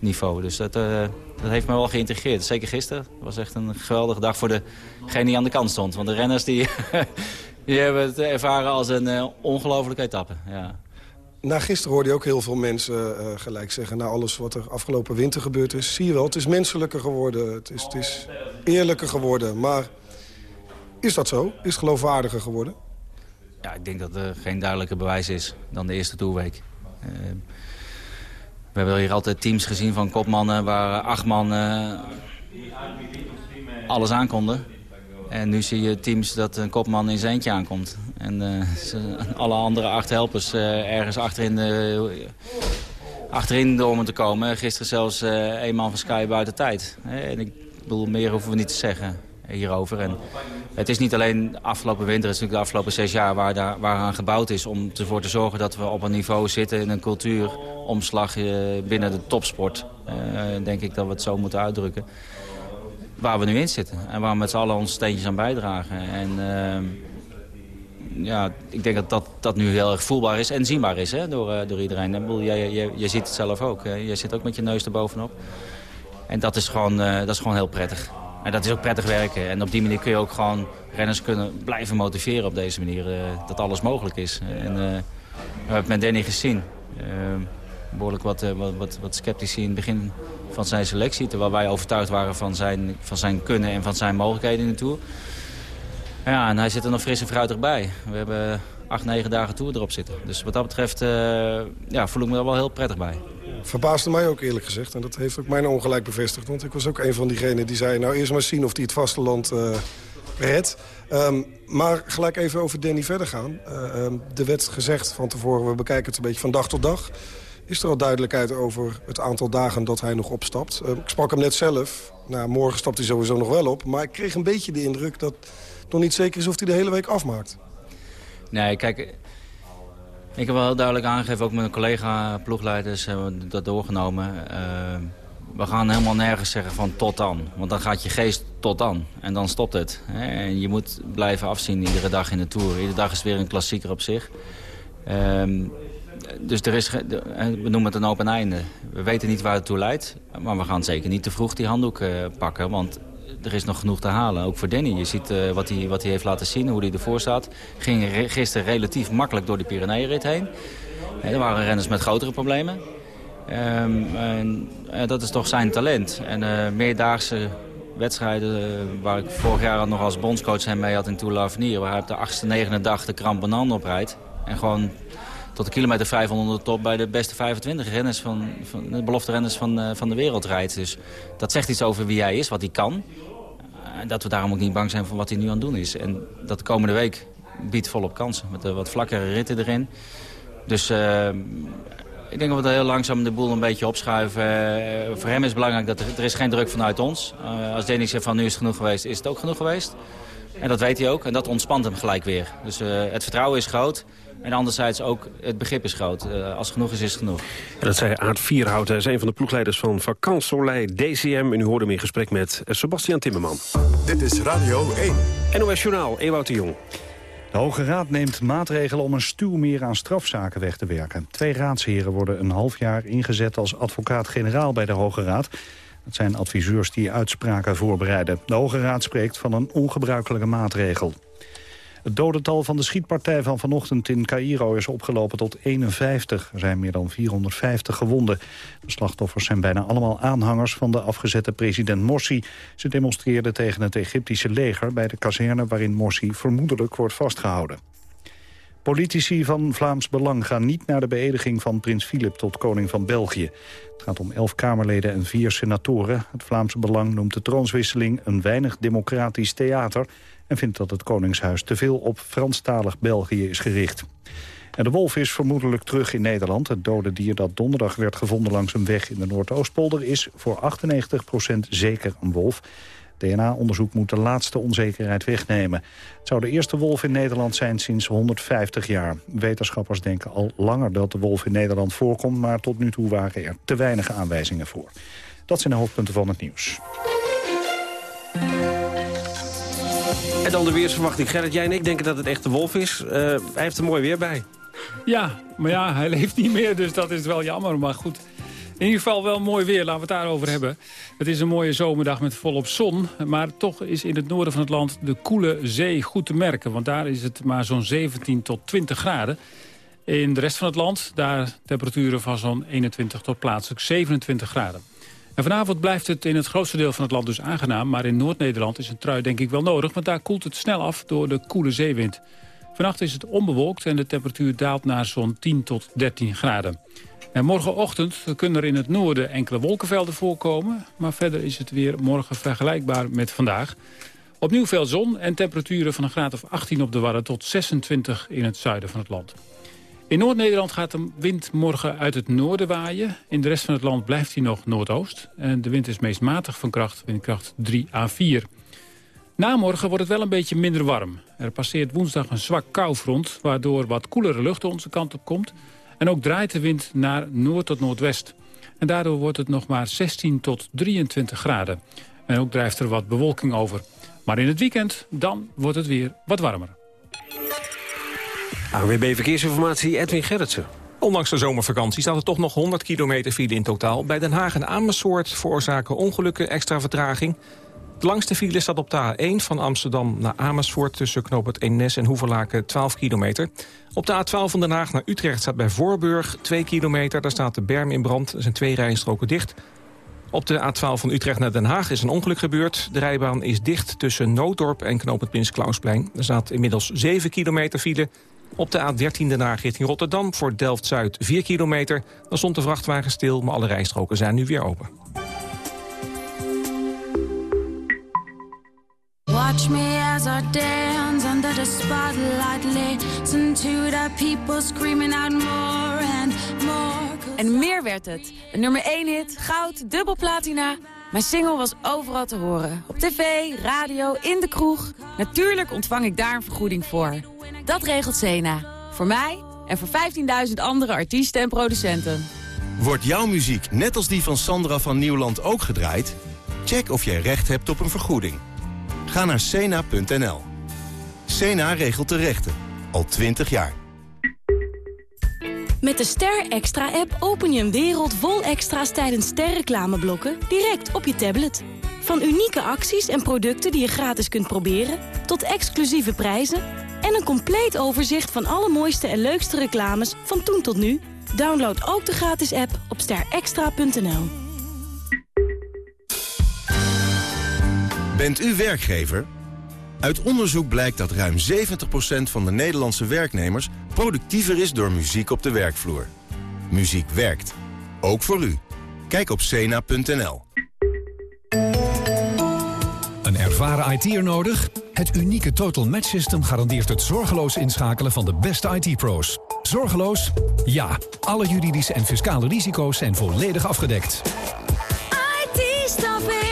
niveau. Dus dat, uh, dat heeft me wel geïntegreerd. Zeker gisteren. Het was echt een geweldige dag voor degene die aan de kant stond. Want de renners die, die hebben het ervaren als een uh, ongelofelijke etappe. Ja. Na gisteren hoorde je ook heel veel mensen uh, gelijk zeggen... na alles wat er afgelopen winter gebeurd is... zie je wel, het is menselijker geworden. Het is, het is eerlijker geworden. Maar is dat zo? Is het geloofwaardiger geworden? Ja, ik denk dat er geen duidelijker bewijs is dan de eerste toerweek. We hebben hier altijd teams gezien van kopmannen waar acht man alles aankonden. En nu zie je teams dat een kopman in zijn eentje aankomt. En uh, alle andere acht helpers uh, ergens achterin, de, achterin door moeten komen. Gisteren zelfs een man van Sky buiten tijd. En ik bedoel, meer hoeven we niet te zeggen. Hierover. En het is niet alleen de afgelopen winter, het is natuurlijk de afgelopen zes jaar waar, daar, waar aan gebouwd is om ervoor te zorgen dat we op een niveau zitten in een cultuuromslag eh, binnen de topsport. Uh, denk ik dat we het zo moeten uitdrukken. Waar we nu in zitten en waar we met z'n allen onze steentjes aan bijdragen. En uh, ja, ik denk dat, dat dat nu heel erg voelbaar is en zienbaar is hè, door, door iedereen. En, jij, ziet het zelf ook. Jij zit ook met je neus erbovenop. En dat is gewoon, dat is gewoon heel prettig. En dat is ook prettig werken. En op die manier kun je ook gewoon renners kunnen blijven motiveren op deze manier. Uh, dat alles mogelijk is. En uh, we hebben met Danny gezien. Uh, behoorlijk wat, wat, wat, sceptici in het begin van zijn selectie. Terwijl wij overtuigd waren van zijn, van zijn kunnen en van zijn mogelijkheden in de Tour. Ja, en hij zit er nog fris en fruitig bij. We hebben acht, negen dagen Tour erop zitten. Dus wat dat betreft ja, voel ik me er wel heel prettig bij verbaasde mij ook eerlijk gezegd. En dat heeft ook mijn ongelijk bevestigd. Want ik was ook een van diegenen die zei... nou eerst maar zien of hij het vasteland uh, redt. Um, maar gelijk even over Danny verder gaan. Uh, um, er werd gezegd van tevoren, we bekijken het een beetje van dag tot dag. Is er al duidelijkheid over het aantal dagen dat hij nog opstapt? Uh, ik sprak hem net zelf. Nou, morgen stapt hij sowieso nog wel op. Maar ik kreeg een beetje de indruk dat het nog niet zeker is of hij de hele week afmaakt. Nee, kijk, ik heb wel heel duidelijk aangegeven, ook met mijn collega-ploegleiders hebben we dat doorgenomen. Uh, we gaan helemaal nergens zeggen van tot dan. Want dan gaat je geest tot dan. En dan stopt het. En je moet blijven afzien iedere dag in de Tour. Iedere dag is weer een klassieker op zich. Uh, dus er is, we noemen het een open einde. We weten niet waar het toe leidt. Maar we gaan zeker niet te vroeg die handdoek pakken. Want er is nog genoeg te halen, ook voor Danny. Je ziet uh, wat, hij, wat hij heeft laten zien, hoe hij ervoor staat. Ging re gisteren relatief makkelijk door de Pyreneeënrit heen. er waren renners met grotere problemen. Um, en, dat is toch zijn talent. En meerdaagse wedstrijden waar ik vorig jaar nog als bondscoach hem mee had in Tour l'Avenir... waar hij op de achtste, negende dag de kramp oprijdt. En gewoon tot de kilometer 500 de top bij de beste 25 renners van, van de belofte renners van, uh, van de wereld rijdt. Dus dat zegt iets over wie hij is, wat hij kan. En dat we daarom ook niet bang zijn voor wat hij nu aan het doen is. En dat de komende week biedt volop kansen. Met wat vlakkere ritten erin. Dus uh, ik denk dat we heel langzaam de boel een beetje opschuiven. Voor hem is het belangrijk dat er, er is geen druk vanuit ons. Uh, als Danny zegt van nu is het genoeg geweest, is het ook genoeg geweest. En dat weet hij ook. En dat ontspant hem gelijk weer. Dus het vertrouwen is groot. En anderzijds ook het begrip is groot. Uh, als genoeg is, is genoeg. En dat zei Aard Vierhout. Hij is een van de ploegleiders van Vakant Soleil DCM. En u hoorde hem in gesprek met Sebastian Timmerman. Dit is Radio 1. NOS Journaal, Ewout de Jong. De Hoge Raad neemt maatregelen om een stuw meer aan strafzaken weg te werken. Twee raadsheren worden een half jaar ingezet als advocaat-generaal bij de Hoge Raad. Dat zijn adviseurs die uitspraken voorbereiden. De Hoge Raad spreekt van een ongebruikelijke maatregel. Het dodental van de schietpartij van vanochtend in Cairo is opgelopen tot 51. Er zijn meer dan 450 gewonden. De slachtoffers zijn bijna allemaal aanhangers van de afgezette president Morsi. Ze demonstreerden tegen het Egyptische leger bij de kazerne waarin Morsi vermoedelijk wordt vastgehouden. Politici van Vlaams Belang gaan niet naar de beëdiging van prins Filip tot koning van België. Het gaat om elf Kamerleden en vier senatoren. Het Vlaamse Belang noemt de troonswisseling een weinig democratisch theater en vindt dat het Koningshuis te veel op Franstalig België is gericht. En de wolf is vermoedelijk terug in Nederland. Het dode dier dat donderdag werd gevonden langs een weg in de Noordoostpolder... is voor 98% zeker een wolf. DNA-onderzoek moet de laatste onzekerheid wegnemen. Het zou de eerste wolf in Nederland zijn sinds 150 jaar. Wetenschappers denken al langer dat de wolf in Nederland voorkomt... maar tot nu toe waren er te weinig aanwijzingen voor. Dat zijn de hoofdpunten van het nieuws. En dan de weersverwachting. Gerrit, jij en ik denken dat het echt de wolf is. Uh, hij heeft er mooi weer bij. Ja, maar ja, hij leeft niet meer, dus dat is wel jammer. Maar goed, in ieder geval wel mooi weer, laten we het daarover hebben. Het is een mooie zomerdag met volop zon. Maar toch is in het noorden van het land de koele zee goed te merken. Want daar is het maar zo'n 17 tot 20 graden. In de rest van het land, daar temperaturen van zo'n 21 tot plaatselijk 27 graden. En vanavond blijft het in het grootste deel van het land dus aangenaam... maar in Noord-Nederland is een trui denk ik wel nodig... want daar koelt het snel af door de koele zeewind. Vannacht is het onbewolkt en de temperatuur daalt naar zo'n 10 tot 13 graden. En morgenochtend kunnen er in het noorden enkele wolkenvelden voorkomen... maar verder is het weer morgen vergelijkbaar met vandaag. Opnieuw veel zon en temperaturen van een graad of 18 op de Wadden... tot 26 in het zuiden van het land. In Noord-Nederland gaat de wind morgen uit het noorden waaien. In de rest van het land blijft hij nog noordoost. En de wind is meest matig van kracht, windkracht 3 à 4. Na morgen wordt het wel een beetje minder warm. Er passeert woensdag een zwak koufront... waardoor wat koelere lucht onze kant op komt. En ook draait de wind naar noord tot noordwest. En daardoor wordt het nog maar 16 tot 23 graden. En ook drijft er wat bewolking over. Maar in het weekend, dan wordt het weer wat warmer. ANWB Verkeersinformatie, Edwin Gerritsen. Ondanks de zomervakantie staat er toch nog 100 kilometer file in totaal. Bij Den Haag en Amersfoort veroorzaken ongelukken extra vertraging. Langste file staat op de A1 van Amsterdam naar Amersfoort... tussen knoop het Eemnes en Hoeverlaken 12 kilometer. Op de A12 van Den Haag naar Utrecht staat bij Voorburg 2 kilometer. Daar staat de berm in brand. Er zijn twee rijstroken dicht. Op de A12 van Utrecht naar Den Haag is een ongeluk gebeurd. De rijbaan is dicht tussen Nooddorp en knoop het Prins Klausplein. Er staat inmiddels 7 kilometer file. Op de A13 Den Haag richting Rotterdam voor Delft-Zuid 4 kilometer. Daar stond de vrachtwagen stil, maar alle rijstroken zijn nu weer open. Watch me as I dance under the spotlight. Listen to the people screaming out more and more. En meer werd het. Een nummer 1 hit, goud, dubbel platina. Mijn single was overal te horen. Op tv, radio, in de kroeg. Natuurlijk ontvang ik daar een vergoeding voor. Dat regelt Sena. Voor mij en voor 15.000 andere artiesten en producenten. Wordt jouw muziek net als die van Sandra van Nieuwland ook gedraaid? Check of jij recht hebt op een vergoeding. Ga naar cena.nl. Cena regelt de rechten. Al 20 jaar. Met de Ster Extra-app open je een wereld vol extra's tijdens sterreclameblokken direct op je tablet. Van unieke acties en producten die je gratis kunt proberen, tot exclusieve prijzen en een compleet overzicht van alle mooiste en leukste reclames van toen tot nu. Download ook de gratis app op sterextra.nl. Bent u werkgever? Uit onderzoek blijkt dat ruim 70% van de Nederlandse werknemers productiever is door muziek op de werkvloer. Muziek werkt. Ook voor u. Kijk op cena.nl. Een ervaren IT'er nodig? Het unieke Total Match System garandeert het zorgeloos inschakelen van de beste IT-pro's. Zorgeloos? Ja. Alle juridische en fiscale risico's zijn volledig afgedekt. IT-staffing.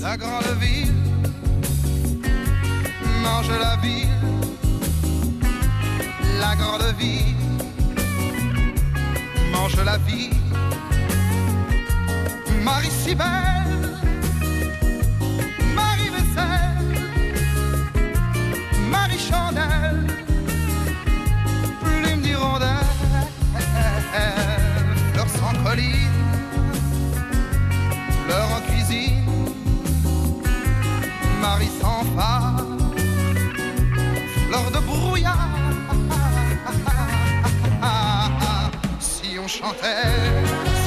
La grande ville mange la ville. La grande ville mange la vie. Marie si belle, Marie vaisselle, Marie chandelle, plume d'hirondelle, fleur sans colline, fleur en sans phare, fleur de brouillard. Si on chantait, si on chantait,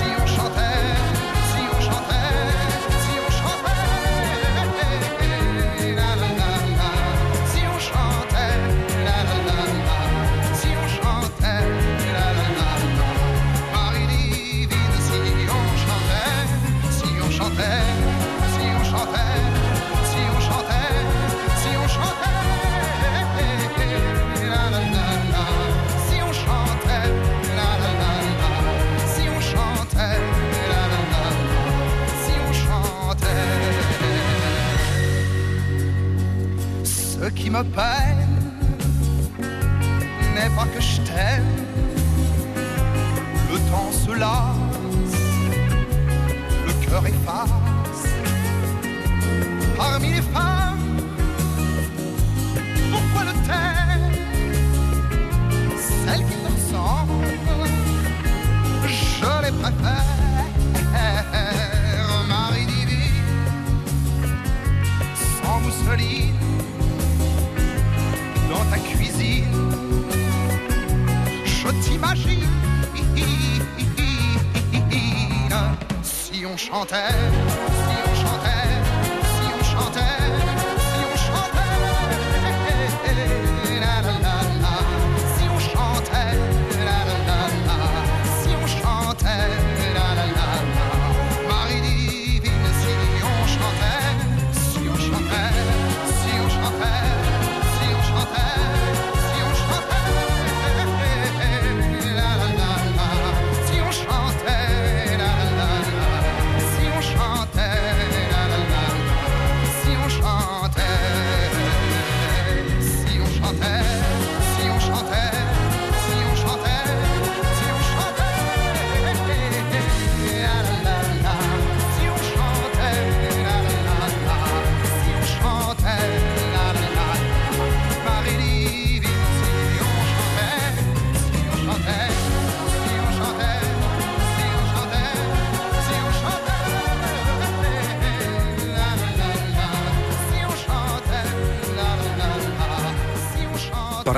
time.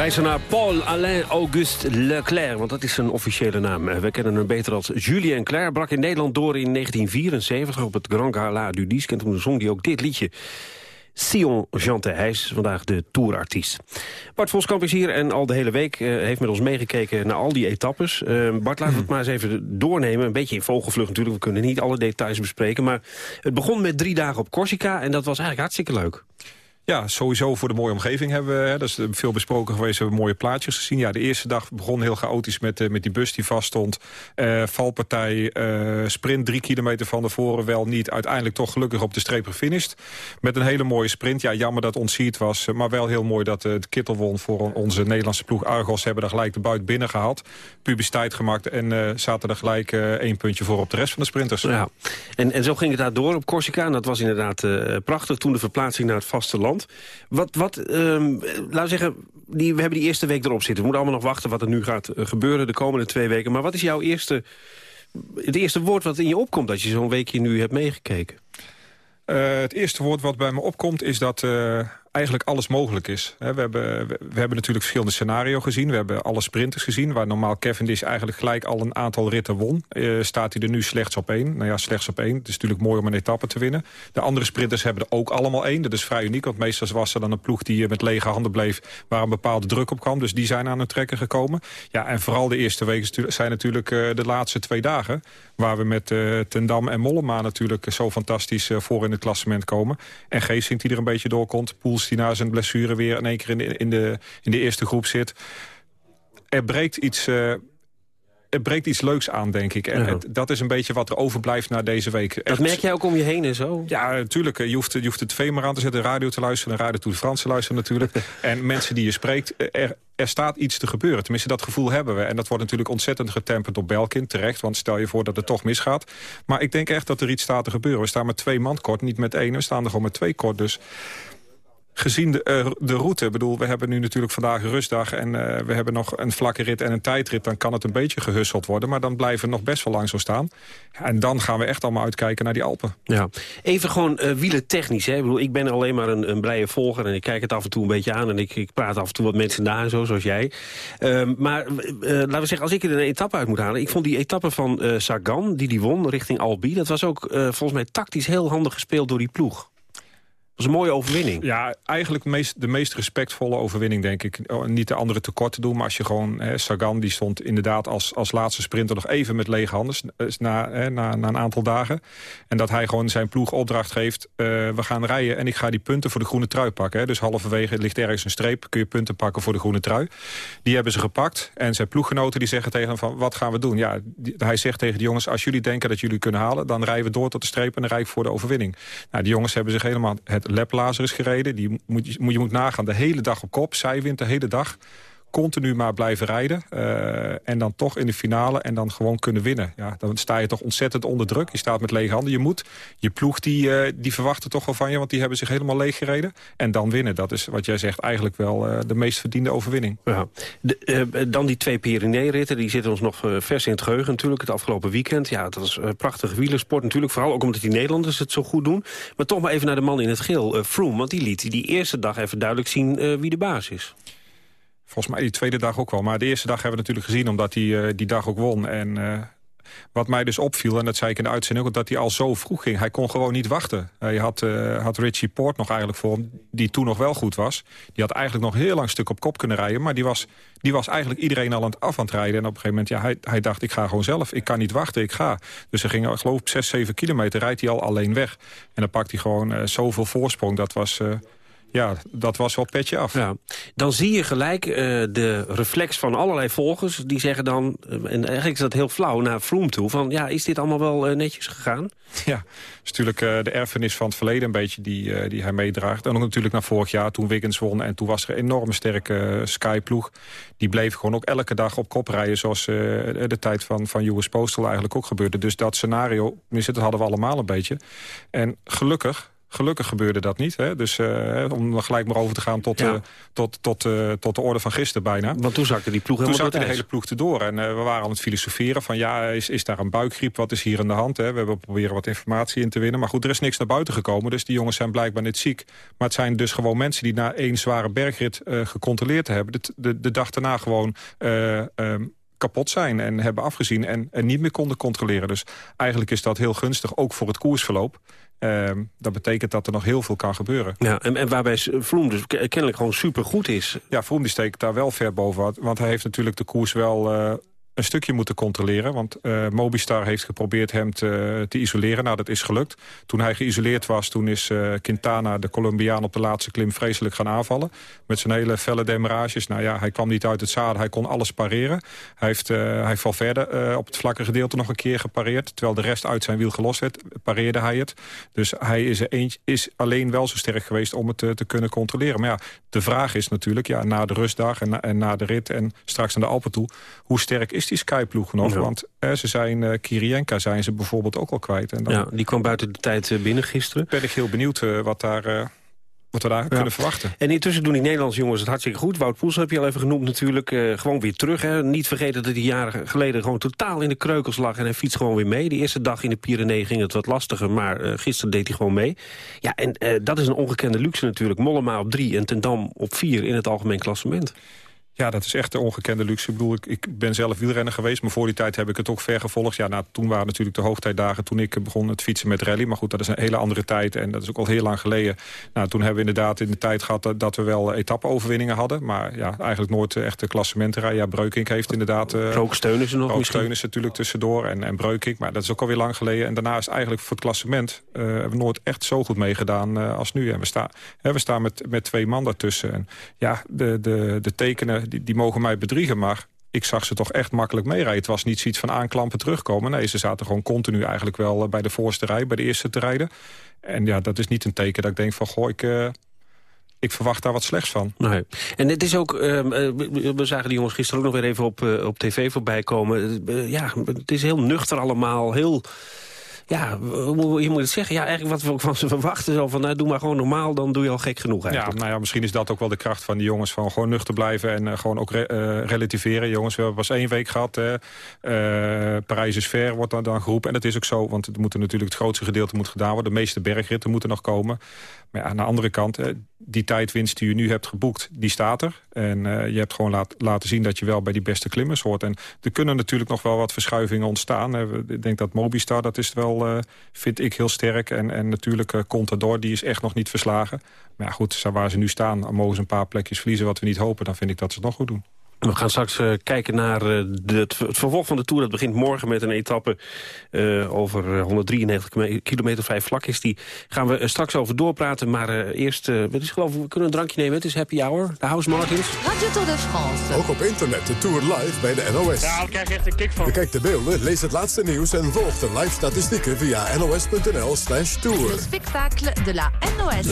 Parijzenaar Paul-Alain Auguste Leclerc, want dat is zijn officiële naam. We kennen hem beter als Julien Clerc. Brak in Nederland door in 1974 op het Grand Gala du Disque. En toen zong hij ook dit liedje. Sion Jante. Hij is vandaag de tourartiest. Bart Voskamp is hier en al de hele week uh, heeft met ons meegekeken naar al die etappes. Uh, Bart, laten we het maar eens even doornemen. Een beetje in vogelvlucht natuurlijk, we kunnen niet alle details bespreken. Maar het begon met drie dagen op Corsica en dat was eigenlijk hartstikke leuk. Ja, sowieso voor de mooie omgeving hebben we, hè, dat is veel besproken geweest, hebben we mooie plaatjes gezien. Ja, de eerste dag begon heel chaotisch met, uh, met die bus die vaststond. Uh, valpartij, uh, sprint drie kilometer van tevoren wel niet. Uiteindelijk toch gelukkig op de streep gefinished. Met een hele mooie sprint. Ja, jammer dat ontsierd was, maar wel heel mooi dat het kittel won voor onze Nederlandse ploeg. Argos hebben er gelijk de buit binnen gehaald. Publiciteit gemaakt en zaten er gelijk één puntje voor op de rest van de sprinters. Ja. En, en zo ging het daar door op Corsica. En dat was inderdaad prachtig. Toen de verplaatsing naar het vasteland. Wat, wat um, laten we zeggen, die, we hebben die eerste week erop zitten. We moeten allemaal nog wachten wat er nu gaat eh, gebeuren de komende twee weken. Maar wat is jouw eerste, het eerste woord wat in je opkomt... dat je zo'n weekje nu hebt meegekeken? Uh, het eerste woord wat bij me opkomt is dat... Uh, eigenlijk alles mogelijk is. We hebben, we hebben natuurlijk verschillende scenario's gezien. We hebben alle sprinters gezien, waar normaal Cavendish eigenlijk gelijk al een aantal ritten won. Uh, staat hij er nu slechts op één. Nou ja, slechts op één. Het is natuurlijk mooi om een etappe te winnen. De andere sprinters hebben er ook allemaal één. Dat is vrij uniek, want meestal was er dan een ploeg die met lege handen bleef... waar een bepaalde druk op kwam. Dus die zijn aan het trekken gekomen. Ja, en vooral de eerste weken zijn natuurlijk uh, de laatste twee dagen... waar we met uh, Tendam en Mollema natuurlijk zo fantastisch voor in het klassement komen. En Geesink die er een beetje doorkomt. Poels die na zijn blessure weer in één keer in de, in de, in de eerste groep zit. Er breekt iets... Uh, er breekt iets leuks aan, denk ik. En dat is een beetje wat er overblijft na deze week. Dat merk jij ook om je heen en zo? Ja, natuurlijk. Je hoeft, je hoeft het tv maar aan te zetten, radio te luisteren... radio Tour de France te luisteren natuurlijk. en mensen die je spreekt, er, er staat iets te gebeuren. Tenminste, dat gevoel hebben we. En dat wordt natuurlijk ontzettend getemperd op Belkin, terecht. Want stel je voor dat het toch misgaat. Maar ik denk echt dat er iets staat te gebeuren. We staan met twee man kort, niet met één. We staan er gewoon met twee kort. Dus gezien de, uh, de route, bedoel, we hebben nu natuurlijk vandaag rustdag... en uh, we hebben nog een vlakke rit en een tijdrit... dan kan het een beetje gehusseld worden. Maar dan blijven we nog best wel lang zo staan. En dan gaan we echt allemaal uitkijken naar die Alpen. Ja. Even gewoon uh, wielen technisch. Hè? Ik, bedoel, ik ben alleen maar een, een blije volger... en ik kijk het af en toe een beetje aan... en ik, ik praat af en toe wat mensen na zo, zoals jij. Uh, maar laten we zeggen, als ik er een etappe uit moet halen... ik vond die etappe van Sagan, die die won, richting Albi... dat was ook volgens mij tactisch heel handig gespeeld door die ploeg. Is een mooie overwinning. Ja, eigenlijk de meest, de meest respectvolle overwinning, denk ik. Oh, niet de andere tekort te doen, maar als je gewoon... Hè, Sagan die stond inderdaad als, als laatste sprinter nog even met lege handen... Na, hè, na, na een aantal dagen. En dat hij gewoon zijn ploeg opdracht geeft... Uh, we gaan rijden en ik ga die punten voor de groene trui pakken. Hè. Dus halverwege ligt ergens een streep, kun je punten pakken voor de groene trui. Die hebben ze gepakt. En zijn ploeggenoten die zeggen tegen hem van, wat gaan we doen? Ja, hij zegt tegen de jongens, als jullie denken dat jullie kunnen halen... dan rijden we door tot de streep en dan rij ik voor de overwinning. Nou, die jongens hebben zich helemaal... Het Leplazer is gereden. Die moet, je, moet, nagaan, de hele dag op kop. Zij wint de hele dag continu maar blijven rijden. Uh, en dan toch in de finale en dan gewoon kunnen winnen. Ja, dan sta je toch ontzettend onder druk. Je staat met lege handen. Je moet. Je ploeg die, uh, die verwachten toch wel van je. Want die hebben zich helemaal leeg gereden. En dan winnen. Dat is wat jij zegt eigenlijk wel uh, de meest verdiende overwinning. Ja. Dan die twee Pyrenee-ritten. Die zitten ons nog vers in het geheugen natuurlijk. Het afgelopen weekend. Ja, dat was prachtige wielersport natuurlijk. Vooral ook omdat die Nederlanders het zo goed doen. Maar toch maar even naar de man in het geel. Froome. Want die liet die eerste dag even duidelijk zien wie de baas is. Volgens mij die tweede dag ook wel. Maar de eerste dag hebben we natuurlijk gezien, omdat hij uh, die dag ook won. En uh, wat mij dus opviel, en dat zei ik in de uitzending ook... dat hij al zo vroeg ging. Hij kon gewoon niet wachten. Hij had, uh, had Richie Poort nog eigenlijk voor hem, die toen nog wel goed was. Die had eigenlijk nog heel lang stuk op kop kunnen rijden... maar die was, die was eigenlijk iedereen al aan het af. En op een gegeven moment, ja, hij, hij dacht, ik ga gewoon zelf. Ik kan niet wachten, ik ga. Dus hij ging, ik geloof, 6, 7 kilometer rijdt hij al alleen weg. En dan pakt hij gewoon zoveel voorsprong. Dat was... ja, dat was wel petje af. Ja. Dan zie je gelijk uh, de reflex van allerlei volgers. Die zeggen dan, uh, en eigenlijk is dat heel flauw, naar Froome toe. Van ja, is dit allemaal wel uh, netjes gegaan? Ja, is natuurlijk de erfenis van het verleden een beetje die, die hij meedraagt. En ook natuurlijk naar vorig jaar toen Wiggins won. En toen was er een enorme sterke Sky-ploeg. Die bleef gewoon ook elke dag op kop rijden. Zoals de tijd van, van US Postal eigenlijk ook gebeurde. Dus dat scenario, dat hadden we allemaal een beetje. En gelukkig Gelukkig gebeurde dat niet. Hè? Dus uh, om gelijk maar over te gaan tot, ja. uh, tot, tot, uh, tot de orde van gisteren bijna. Want toen zakte die ploeg helemaal Toen zakte de hele ploeg erdoor. En we waren aan het filosoferen van ja, is, is daar een buikgriep? Wat is hier aan de hand? Hè? We hebben proberen wat informatie in te winnen. Maar goed, er is niks naar buiten gekomen. Dus die jongens zijn blijkbaar niet ziek. Maar het zijn dus gewoon mensen die na één zware bergrit gecontroleerd hebben... De, de, de, dag daarna gewoon... Um, kapot zijn en hebben afgezien en, en niet meer konden controleren. Dus eigenlijk is dat heel gunstig, ook voor het koersverloop. Uh, dat betekent dat er nog heel veel kan gebeuren. Ja, en, en waarbij Vroom dus kennelijk gewoon supergoed is. Ja, Vroom die steekt daar wel ver boven. Want hij heeft natuurlijk de koers wel... Een stukje moeten controleren. Want uh, Mobistar heeft geprobeerd hem te, te, isoleren. Nou, dat is gelukt. Toen hij geïsoleerd was, toen is uh, Quintana, de Colombiaan... op de laatste klim vreselijk gaan aanvallen. Met zijn hele felle demarages. Nou ja, hij kwam niet uit het zadel. Hij kon alles pareren. Hij heeft, uh, hij verder op het vlakke gedeelte nog een keer gepareerd. Terwijl de rest uit zijn wiel gelost werd, pareerde hij het. Dus hij is, eentje, is alleen wel zo sterk geweest om het te kunnen controleren. Maar ja, de vraag is natuurlijk, ja, na de rustdag en na, en na de rit... en straks naar de Alpen toe, hoe sterk is die Skyploeg nog. Ja. Want eh, ze zijn, uh, Kirienka zijn ze bijvoorbeeld ook al kwijt. En dan ja, die kwam buiten de tijd uh, binnen gisteren. Ben ik heel benieuwd uh, wat daar... wat we daar ja. kunnen verwachten. En intussen doen die Nederlandse jongens het hartstikke goed. Wout Poels heb je al even genoemd natuurlijk. gewoon weer terug. Hè. Niet vergeten dat hij jaren geleden gewoon totaal in de kreukels lag. En hij fietst gewoon weer mee. De eerste dag in de Pyrenee ging het wat lastiger. Maar gisteren deed hij gewoon mee. Ja, en dat is een ongekende luxe natuurlijk. Mollema op drie en Ten Dam op vier in het algemeen klassement. Ja, dat is echt de ongekende luxe. Ik bedoel, ik, ik, ben zelf wielrenner geweest, maar voor die tijd heb ik het ook ver gevolgd. Ja, nou, toen waren natuurlijk de hoogtijdagen toen ik begon het fietsen met rally. Maar goed, dat is een hele andere tijd en dat is ook al heel lang geleden. Nou, toen hebben we inderdaad in de tijd gehad dat, dat we wel etappe-overwinningen hadden. Maar ja, eigenlijk nooit echte klassementen rijden. Ja, Breukink heeft inderdaad... Uh, ook steunen ze nog ook steunen ze natuurlijk tussendoor en, en Breukink. Maar dat is ook alweer lang geleden. En daarna is eigenlijk voor het klassement uh, hebben we nooit echt zo goed meegedaan uh, als nu. En we, staan hè, we staan met, met twee man daartussen. En ja, de, de, de tekenen die, die mogen mij bedriegen, maar ik zag ze toch echt makkelijk meerijden. Het was niet zoiets van aanklampen terugkomen. Nee, ze zaten gewoon continu eigenlijk wel eh, bij de voorste rij, bij de eerste te rijden. En ja, dat is niet een teken dat ik denk van, goh, ik... Uh, ik verwacht daar wat slechts van. Nee. En het is ook, uh, we zagen die jongens gisteren ook nog weer even op, op tv voorbij komen. ja, het is heel nuchter allemaal, heel ja, je moet het zeggen. Ja, eigenlijk wat we ook van ze verwachten. Zo van, nou, doe maar gewoon normaal, dan doe je al gek genoeg eigenlijk. Ja, nou ja, misschien is dat ook wel de kracht van die jongens. Van gewoon nuchter blijven en uh, gewoon ook re uh, relativeren. Jongens, we hebben pas één week gehad. Uh, Parijs is ver, wordt dan, dan geroepen. En dat is ook zo, want het, moet natuurlijk het grootste gedeelte moet gedaan worden. De meeste bergritten moeten nog komen. Maar ja, aan de andere kant, die tijdwinst die je nu hebt geboekt, die staat er. En uh, je hebt gewoon laat, laten zien dat je wel bij die beste klimmers hoort. En er kunnen natuurlijk nog wel wat verschuivingen ontstaan. Ik denk dat Mobistar, dat is wel, uh, vind ik heel sterk. En, en natuurlijk uh, Contador, die is echt nog niet verslagen. Maar ja, goed, waar ze nu staan, mogen ze een paar plekjes verliezen... wat we niet hopen, dan vind ik dat ze het nog goed doen. We gaan straks uh, kijken naar uh, de, het, vervolg van de Tour. Dat begint morgen met een etappe uh, over 193 kilometer vrij vlak is. Die gaan we straks over doorpraten. Maar eerst, het is geloof we kunnen een drankje nemen. Het is happy hour, de House Martins. Radio Tour de France. Ook op internet, de Tour live bij de NOS. Ja, daar krijg je echt een kick van. Bekijk de beelden, lees het laatste nieuws en volg de live statistieken via nos.nl slash tour. Le spectacle de la NOS.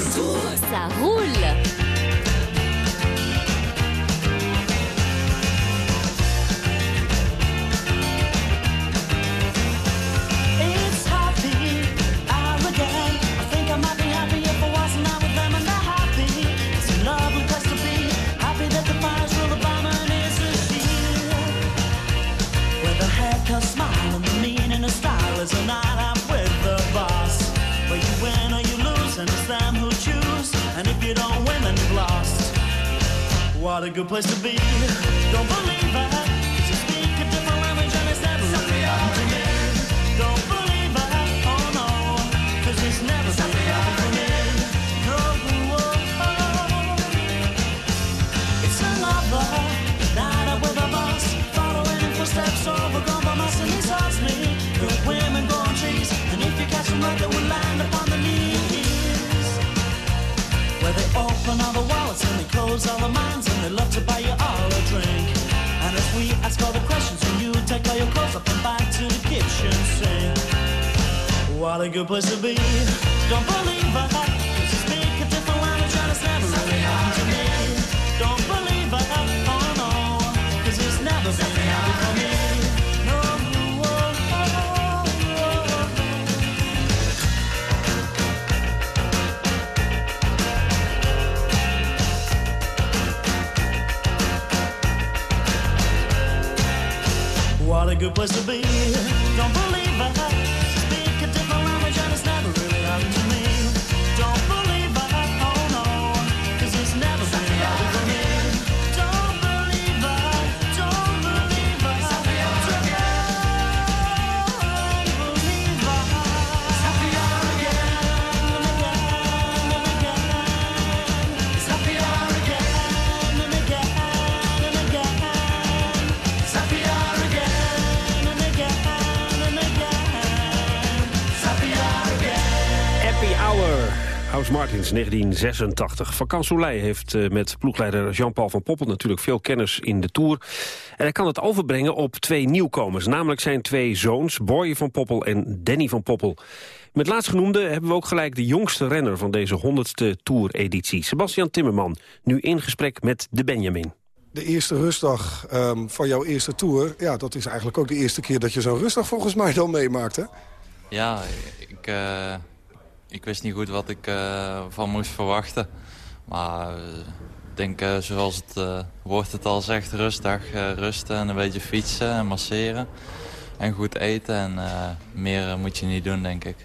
a night out with the boss. You win or you lose, and it's them who choose. And if you don't win, then you've lost. What a good place to be. Don't believe. Open wallets and they close all the minds and they love to buy you all a drink. And if we ask all the questions and you take all your clothes up and back to the kitchen sink. What a good place to be. Don't believe I jolly good place to be. Martins, 1986. Van Soleil heeft eh, met ploegleider Jean-Paul van Poppel natuurlijk veel kennis in de Tour. En hij kan het overbrengen op twee nieuwkomers. Namelijk zijn twee zoons, Boy van Poppel en Danny van Poppel. Met laatstgenoemde hebben we ook gelijk de jongste renner van deze 100ste Tour-editie. Sebastian Timmerman, nu in gesprek met de Benjamin. De eerste rustdag ehm, van jouw eerste tour... ja, dat is eigenlijk ook de eerste keer dat je zo'n rustdag volgens mij dan meemaakt, hè? Ja, ik, eh, ik wist niet goed wat ik eh, van moest verwachten. Maar eh, ik denk, eh, zoals het eh, woord het al zegt, rustdag. eh, rusten en een beetje fietsen en masseren. En goed eten. En eh, meer eh, moet je niet doen, denk ik.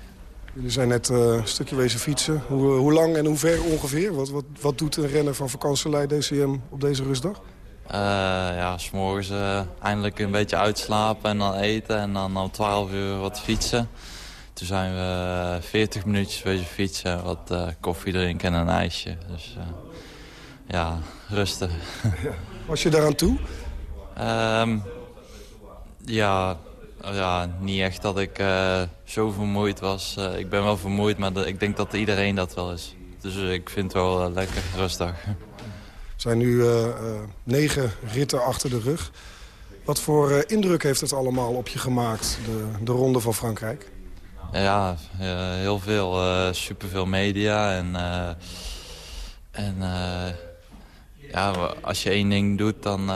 Jullie zijn net eh, een stukje wezen fietsen. Hoe, hoe lang en hoe ver ongeveer? Wat, wat, wat doet een renner van vakantielei DCM op deze rustdag? Eh, ja, s'morgens eh eindelijk een beetje uitslapen en dan eten. En dan om 12 uur wat fietsen. Toen zijn we eh, 40 minuutjes wezen fietsen. Wat eh, koffie drinken en een ijsje. Dus eh, ja, rusten. Was je daaraan toe? Ehm, ja, ja, niet echt dat ik eh, zo vermoeid was. Ik ben wel vermoeid, maar ik denk dat iedereen dat wel is. Dus ik vind het wel lekker rustig. Er zijn nu negen ritten achter de rug. Wat voor indruk heeft het allemaal op je gemaakt, de, de Ronde van Frankrijk? Ja, eh, heel veel. eh superveel media. En, eh, en ja, als je één ding doet, dan,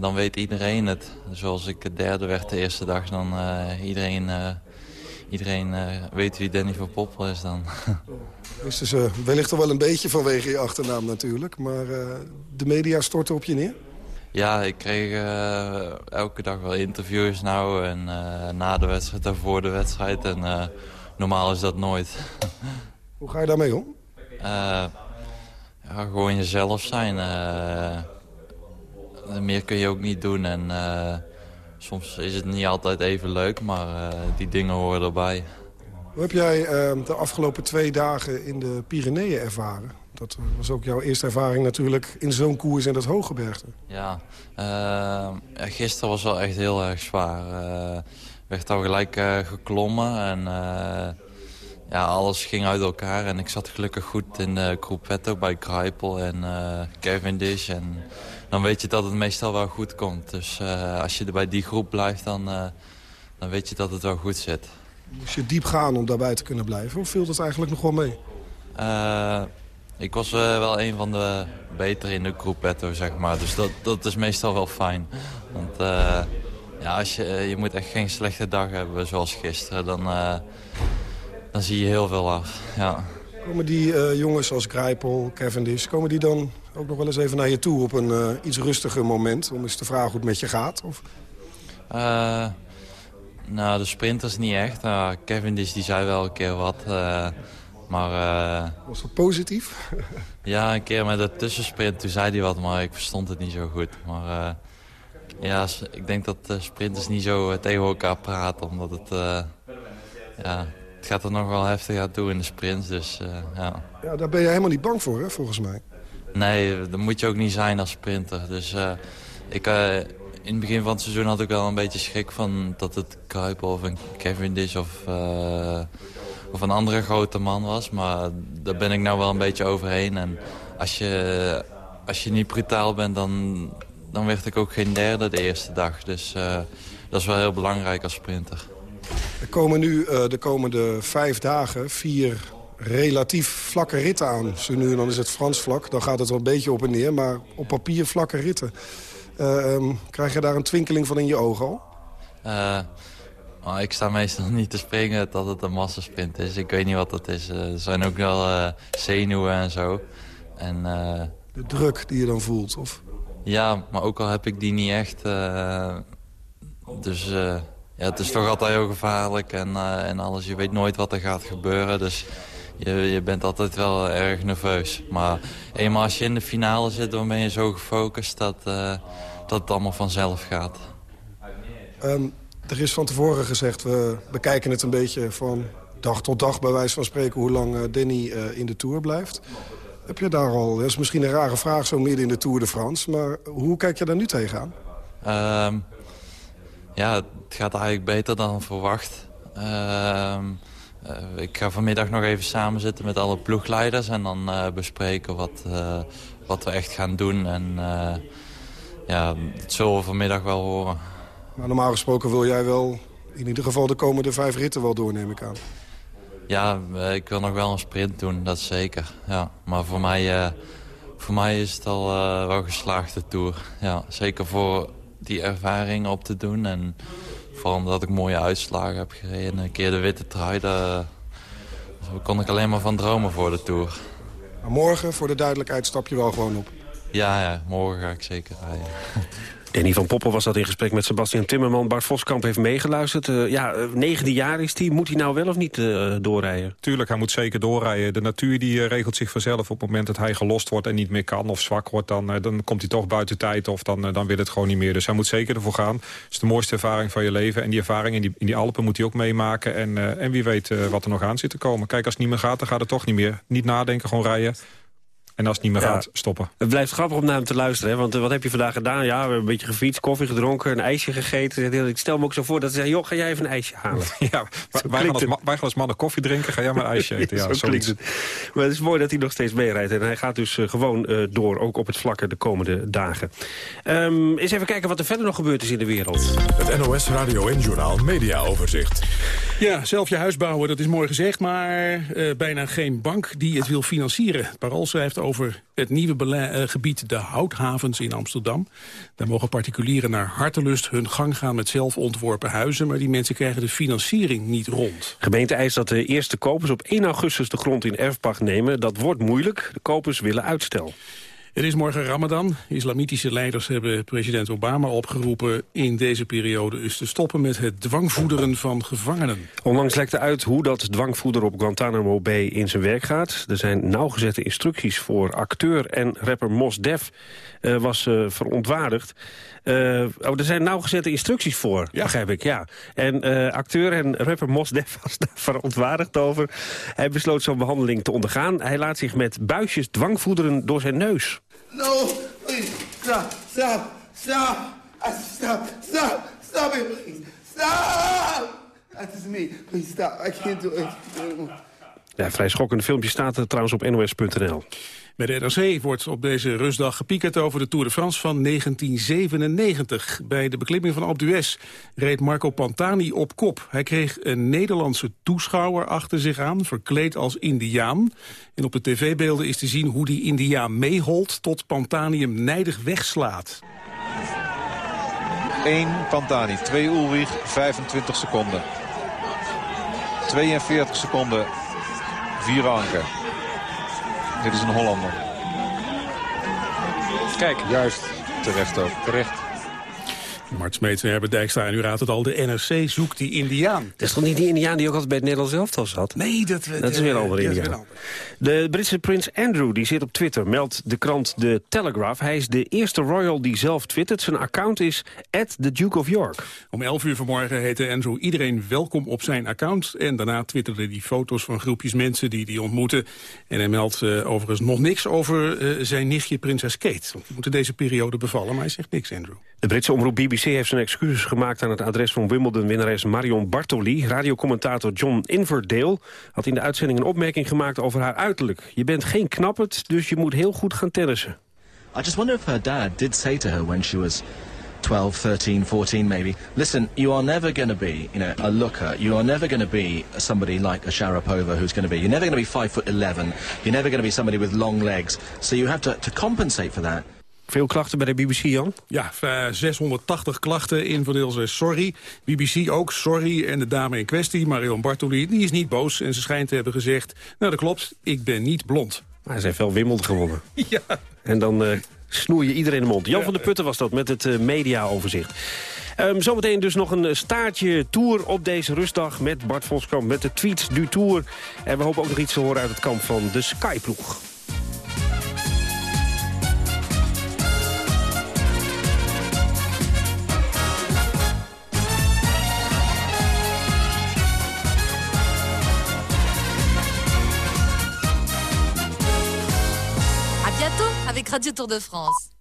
dan weet iedereen het. Zoals ik de derde werd de eerste dag, dan iedereen, iedereen weet wie Danny van Poppel is dan. Ze wellicht al wel een beetje vanwege je achternaam natuurlijk. Maar de media storten op je neer? Ja, ik kreeg eh, elke dag wel interviews nou. En eh, na de wedstrijd en voor de wedstrijd. En eh, normaal is dat nooit. Hoe ga je daarmee om? Ja, gewoon jezelf zijn. meer kun je ook niet doen. En soms is het niet altijd even leuk, maar die dingen horen erbij. Hoe heb jij eh, de afgelopen twee dagen in de Pyreneeën ervaren? Dat was ook jouw eerste ervaring natuurlijk in zo'n koers in dat hooggebergte. Ja, ja, gisteren was wel echt heel erg zwaar. Eh werd al gelijk geklommen en ja, alles ging uit elkaar. En ik zat gelukkig goed in de Gruppetto bij Kruipel en eh Cavendish. En dan weet je dat het meestal wel goed komt. Dus als je er bij die groep blijft, dan, dan weet je dat het wel goed zit. Moest je diep gaan om daarbij te kunnen blijven? Of viel dat eigenlijk nog wel mee? Ik was eh, wel een van de betere in de groepetto, zeg maar. Dus dat, dat is meestal wel fijn. Want eh, ja, als je, je moet echt geen slechte dag hebben zoals gisteren. Dan, eh, dan zie je heel veel af. Ja. Komen die eh, jongens als Grijpel, Cavendish... komen die dan ook nog wel eens even naar je toe op een eh, iets rustiger moment... om eens te vragen hoe het met je gaat? Of... Eh, nou, de sprinters niet echt. Uh, Cavendish die zei wel een keer wat. Maar... eh, Was dat positief? Ja, een keer met de tussensprint, toen zei hij wat, maar ik verstond het niet zo goed. Maar eh, ja, ik denk dat de sprinters niet zo eh, tegen elkaar praten, omdat het... ja, het gaat er nog wel heftig aan toe in de sprints, dus ja. Ja, daar ben je helemaal niet bang voor, hè, volgens mij. Nee, dat moet je ook niet zijn als sprinter. Dus ik, in het begin van het seizoen had ik wel een beetje schrik van dat het Kruipel of een Cavendish of, of een andere grote man was. Maar daar ben ik nou wel een beetje overheen. En als je, als je niet brutaal bent, dan, dan werd ik ook geen derde de eerste dag. Dus eh, dat is wel heel belangrijk als sprinter. Er komen nu eh, de komende vijf dagen vier relatief vlakke ritten aan. Zo nu en dan is het Frans vlak, dan gaat het wel een beetje op en neer. Maar op papier vlakke ritten. Eh, ehm, krijg je daar een twinkeling van in je ogen al? Maar ik sta meestal niet te springen dat het een massasprint is. Ik weet niet wat dat is. Eh, er zijn ook wel eh, zenuwen en zo. En, eh, De druk die je dan voelt? Of... ja, maar ook al heb ik die niet echt... Dus ja, het is toch altijd heel gevaarlijk en, en alles. Je weet nooit wat er gaat gebeuren, dus je, je bent altijd wel erg nerveus. Maar eenmaal als je in de finale zit, dan ben je zo gefocust dat, dat het allemaal vanzelf gaat. Ehm, er is van tevoren gezegd, we bekijken het een beetje van dag tot dag... bij wijze van spreken hoe lang eh, Danny eh, in de Tour blijft. Heb je daar al, dat is misschien een rare vraag zo midden in de Tour de France... maar hoe kijk je daar nu tegenaan? Ehm, ja, het gaat eigenlijk beter dan verwacht. Ehm, eh, ik ga vanmiddag nog even samen zitten met alle ploegleiders... en dan bespreken wat, wat we echt gaan doen. En ja, dat zullen we vanmiddag wel horen. Maar normaal gesproken wil jij wel in ieder geval de komende vijf ritten wel door, neem ik aan. Ja, eh, ik wil nog wel een sprint doen, dat zeker. Ja, maar voor mij, eh, voor mij is het al eh, wel geslaagd, de Tour. Ja, zeker voor die ervaring op te doen. En vooral omdat ik mooie uitslagen heb gereden. Een keer de witte trui, daar daar kon ik alleen maar van dromen voor de Tour. Maar morgen, voor de duidelijkheid, stap je wel gewoon op. Ja, ja morgen ga ik zeker rijden. Danny van Poppel was dat in gesprek met Sebastian Timmerman. Bart Voskamp heeft meegeluisterd. Eh, ja, eh, negende jaar is hij. Moet hij nou wel of niet eh, doorrijden? Tuurlijk, hij moet zeker doorrijden. De natuur die eh, regelt zich vanzelf op het moment dat hij gelost wordt... en niet meer kan of zwak wordt, dan, eh, dan komt hij toch buiten tijd... of dan, eh, dan wil het gewoon niet meer. Dus hij moet zeker ervoor gaan. Het is de mooiste ervaring van je leven. En die ervaring in die, in die Alpen moet hij ook meemaken. En, eh, en wie weet eh, wat er nog aan zit te komen. Kijk, als het niet meer gaat, dan gaat het toch niet meer. Niet nadenken, gewoon rijden. En als het niet meer Ja. gaat, stoppen. Het blijft grappig om naar hem te luisteren. Hè? Want eh, wat heb je vandaag gedaan? Ja, we hebben een beetje gefietst, koffie gedronken, een ijsje gegeten. Ik stel me ook zo voor dat ze zeggen... joh, ga jij even een ijsje halen? Ja, wij, wij gaan als, wij gaan als mannen koffie drinken. Ga jij maar een ijsje eten. Ja, Zo zoiets. klinkt het. Maar het is mooi dat hij nog steeds meerijdt. En hij gaat dus eh, gewoon eh, door, ook op het vlakke de komende dagen. Ehm eens even kijken wat er verder nog gebeurd is in de wereld. Het NOS Radio en Journaal Media Overzicht. Ja, zelf je huis bouwen, dat is mooi gezegd, maar eh, bijna geen bank die het wil financieren. Parool schrijft over het nieuwe eh, gebied de Houthavens in Amsterdam. Daar mogen particulieren naar hartelust hun gang gaan met zelf ontworpen huizen, maar die mensen krijgen de financiering niet rond. Gemeente eist dat de eerste kopers op 1 augustus de grond in erfpacht nemen. Dat wordt moeilijk. De kopers willen uitstel. Het is morgen Ramadan. Islamitische leiders hebben president Obama opgeroepen in deze periode dus te stoppen met het dwangvoederen van gevangenen. Onlangs lekte uit hoe dat dwangvoeder op Guantanamo Bay in zijn werk gaat. Er zijn nauwgezette instructies voor acteur en rapper Mos Def eh, was eh, verontwaardigd. Eh, oh, er zijn nauwgezette instructies voor, begrijp ik, ja. En eh, acteur en rapper Mos Def was daar verontwaardigd over. Hij besloot zo'n behandeling te ondergaan. Hij laat zich met buisjes dwangvoederen door zijn neus. No, please, stop, stop, stop, stop, stop, stop it, please, stop! That is me, please stop, I can't do it. Ja, vrij schokkende filmpje staat er trouwens op nos.nl. Bij de NRC wordt op deze rustdag gepiekerd over de Tour de France van 1997. Bij de beklimming van Alpe d'Huez reed Marco Pantani op kop. Hij kreeg een Nederlandse toeschouwer achter zich aan, verkleed als indiaan. En op de tv-beelden is te zien hoe die indiaan meeholt tot Pantani hem nijdig wegslaat. 1 Pantani, 2 Ulrich, 25 seconden. 42 seconden, 4 Anker. Dit is een Hollander. Kijk. Juist, terecht ook, terecht. Mart Smeets en Herbert Dijkstra, en u raadt het al, de NRC zoekt die indiaan. Dat is toch niet die indiaan die ook altijd bij het Nederlands elftal zat? Nee, dat, Dat is weer een andere weer indiaan. De Britse prins Andrew die zit op Twitter, meldt de krant The Telegraph. Hij is de eerste royal die zelf twittert. Zijn account is at the Duke of York. Om 11 uur vanmorgen heette Andrew iedereen welkom op zijn account. En daarna twitterde hij foto's van groepjes mensen die hij ontmoette. En hij meldt eh, overigens nog niks over eh, zijn nichtje prinses Kate. Want die moet in deze periode bevallen, maar hij zegt niks, Andrew. De Britse omroep BBC heeft zijn excuses gemaakt aan het adres van Wimbledon-winnares Marion Bartoli. Radiocommentator John Inverdale had in de uitzending een opmerking gemaakt over haar uiterlijk. Je bent geen knappert, dus je moet heel goed gaan tennissen. I just wonder if her dad did say to her when she was 12, 13, 14 maybe, listen, you are never going to be, you know, a looker. You are never going to be somebody like a Sharapova who's going to be. You're never going to be 5 foot 11. You're never going to be somebody with long legs. So you have to, to compensate for that. Veel klachten bij de BBC, Jan? Ja, eh, 680 klachten. Inverdeel zei sorry. BBC ook sorry. En de dame in kwestie, Marion Bartoli, die is niet boos. En ze schijnt te hebben gezegd, nou dat klopt, ik ben niet blond. Maar ze heeft wel Wimbledon gewonnen. Ja. En dan eh snoer je iedereen de mond. Jan van der Putten was dat met het eh, mediaoverzicht. Ehm, zometeen dus nog een staartje tour op deze rustdag... met Bart Voskamp, met de tweets du Tour. En we hopen ook nog iets te horen uit het kamp van de Skyploeg. À bientôt avec Radio Tour de France.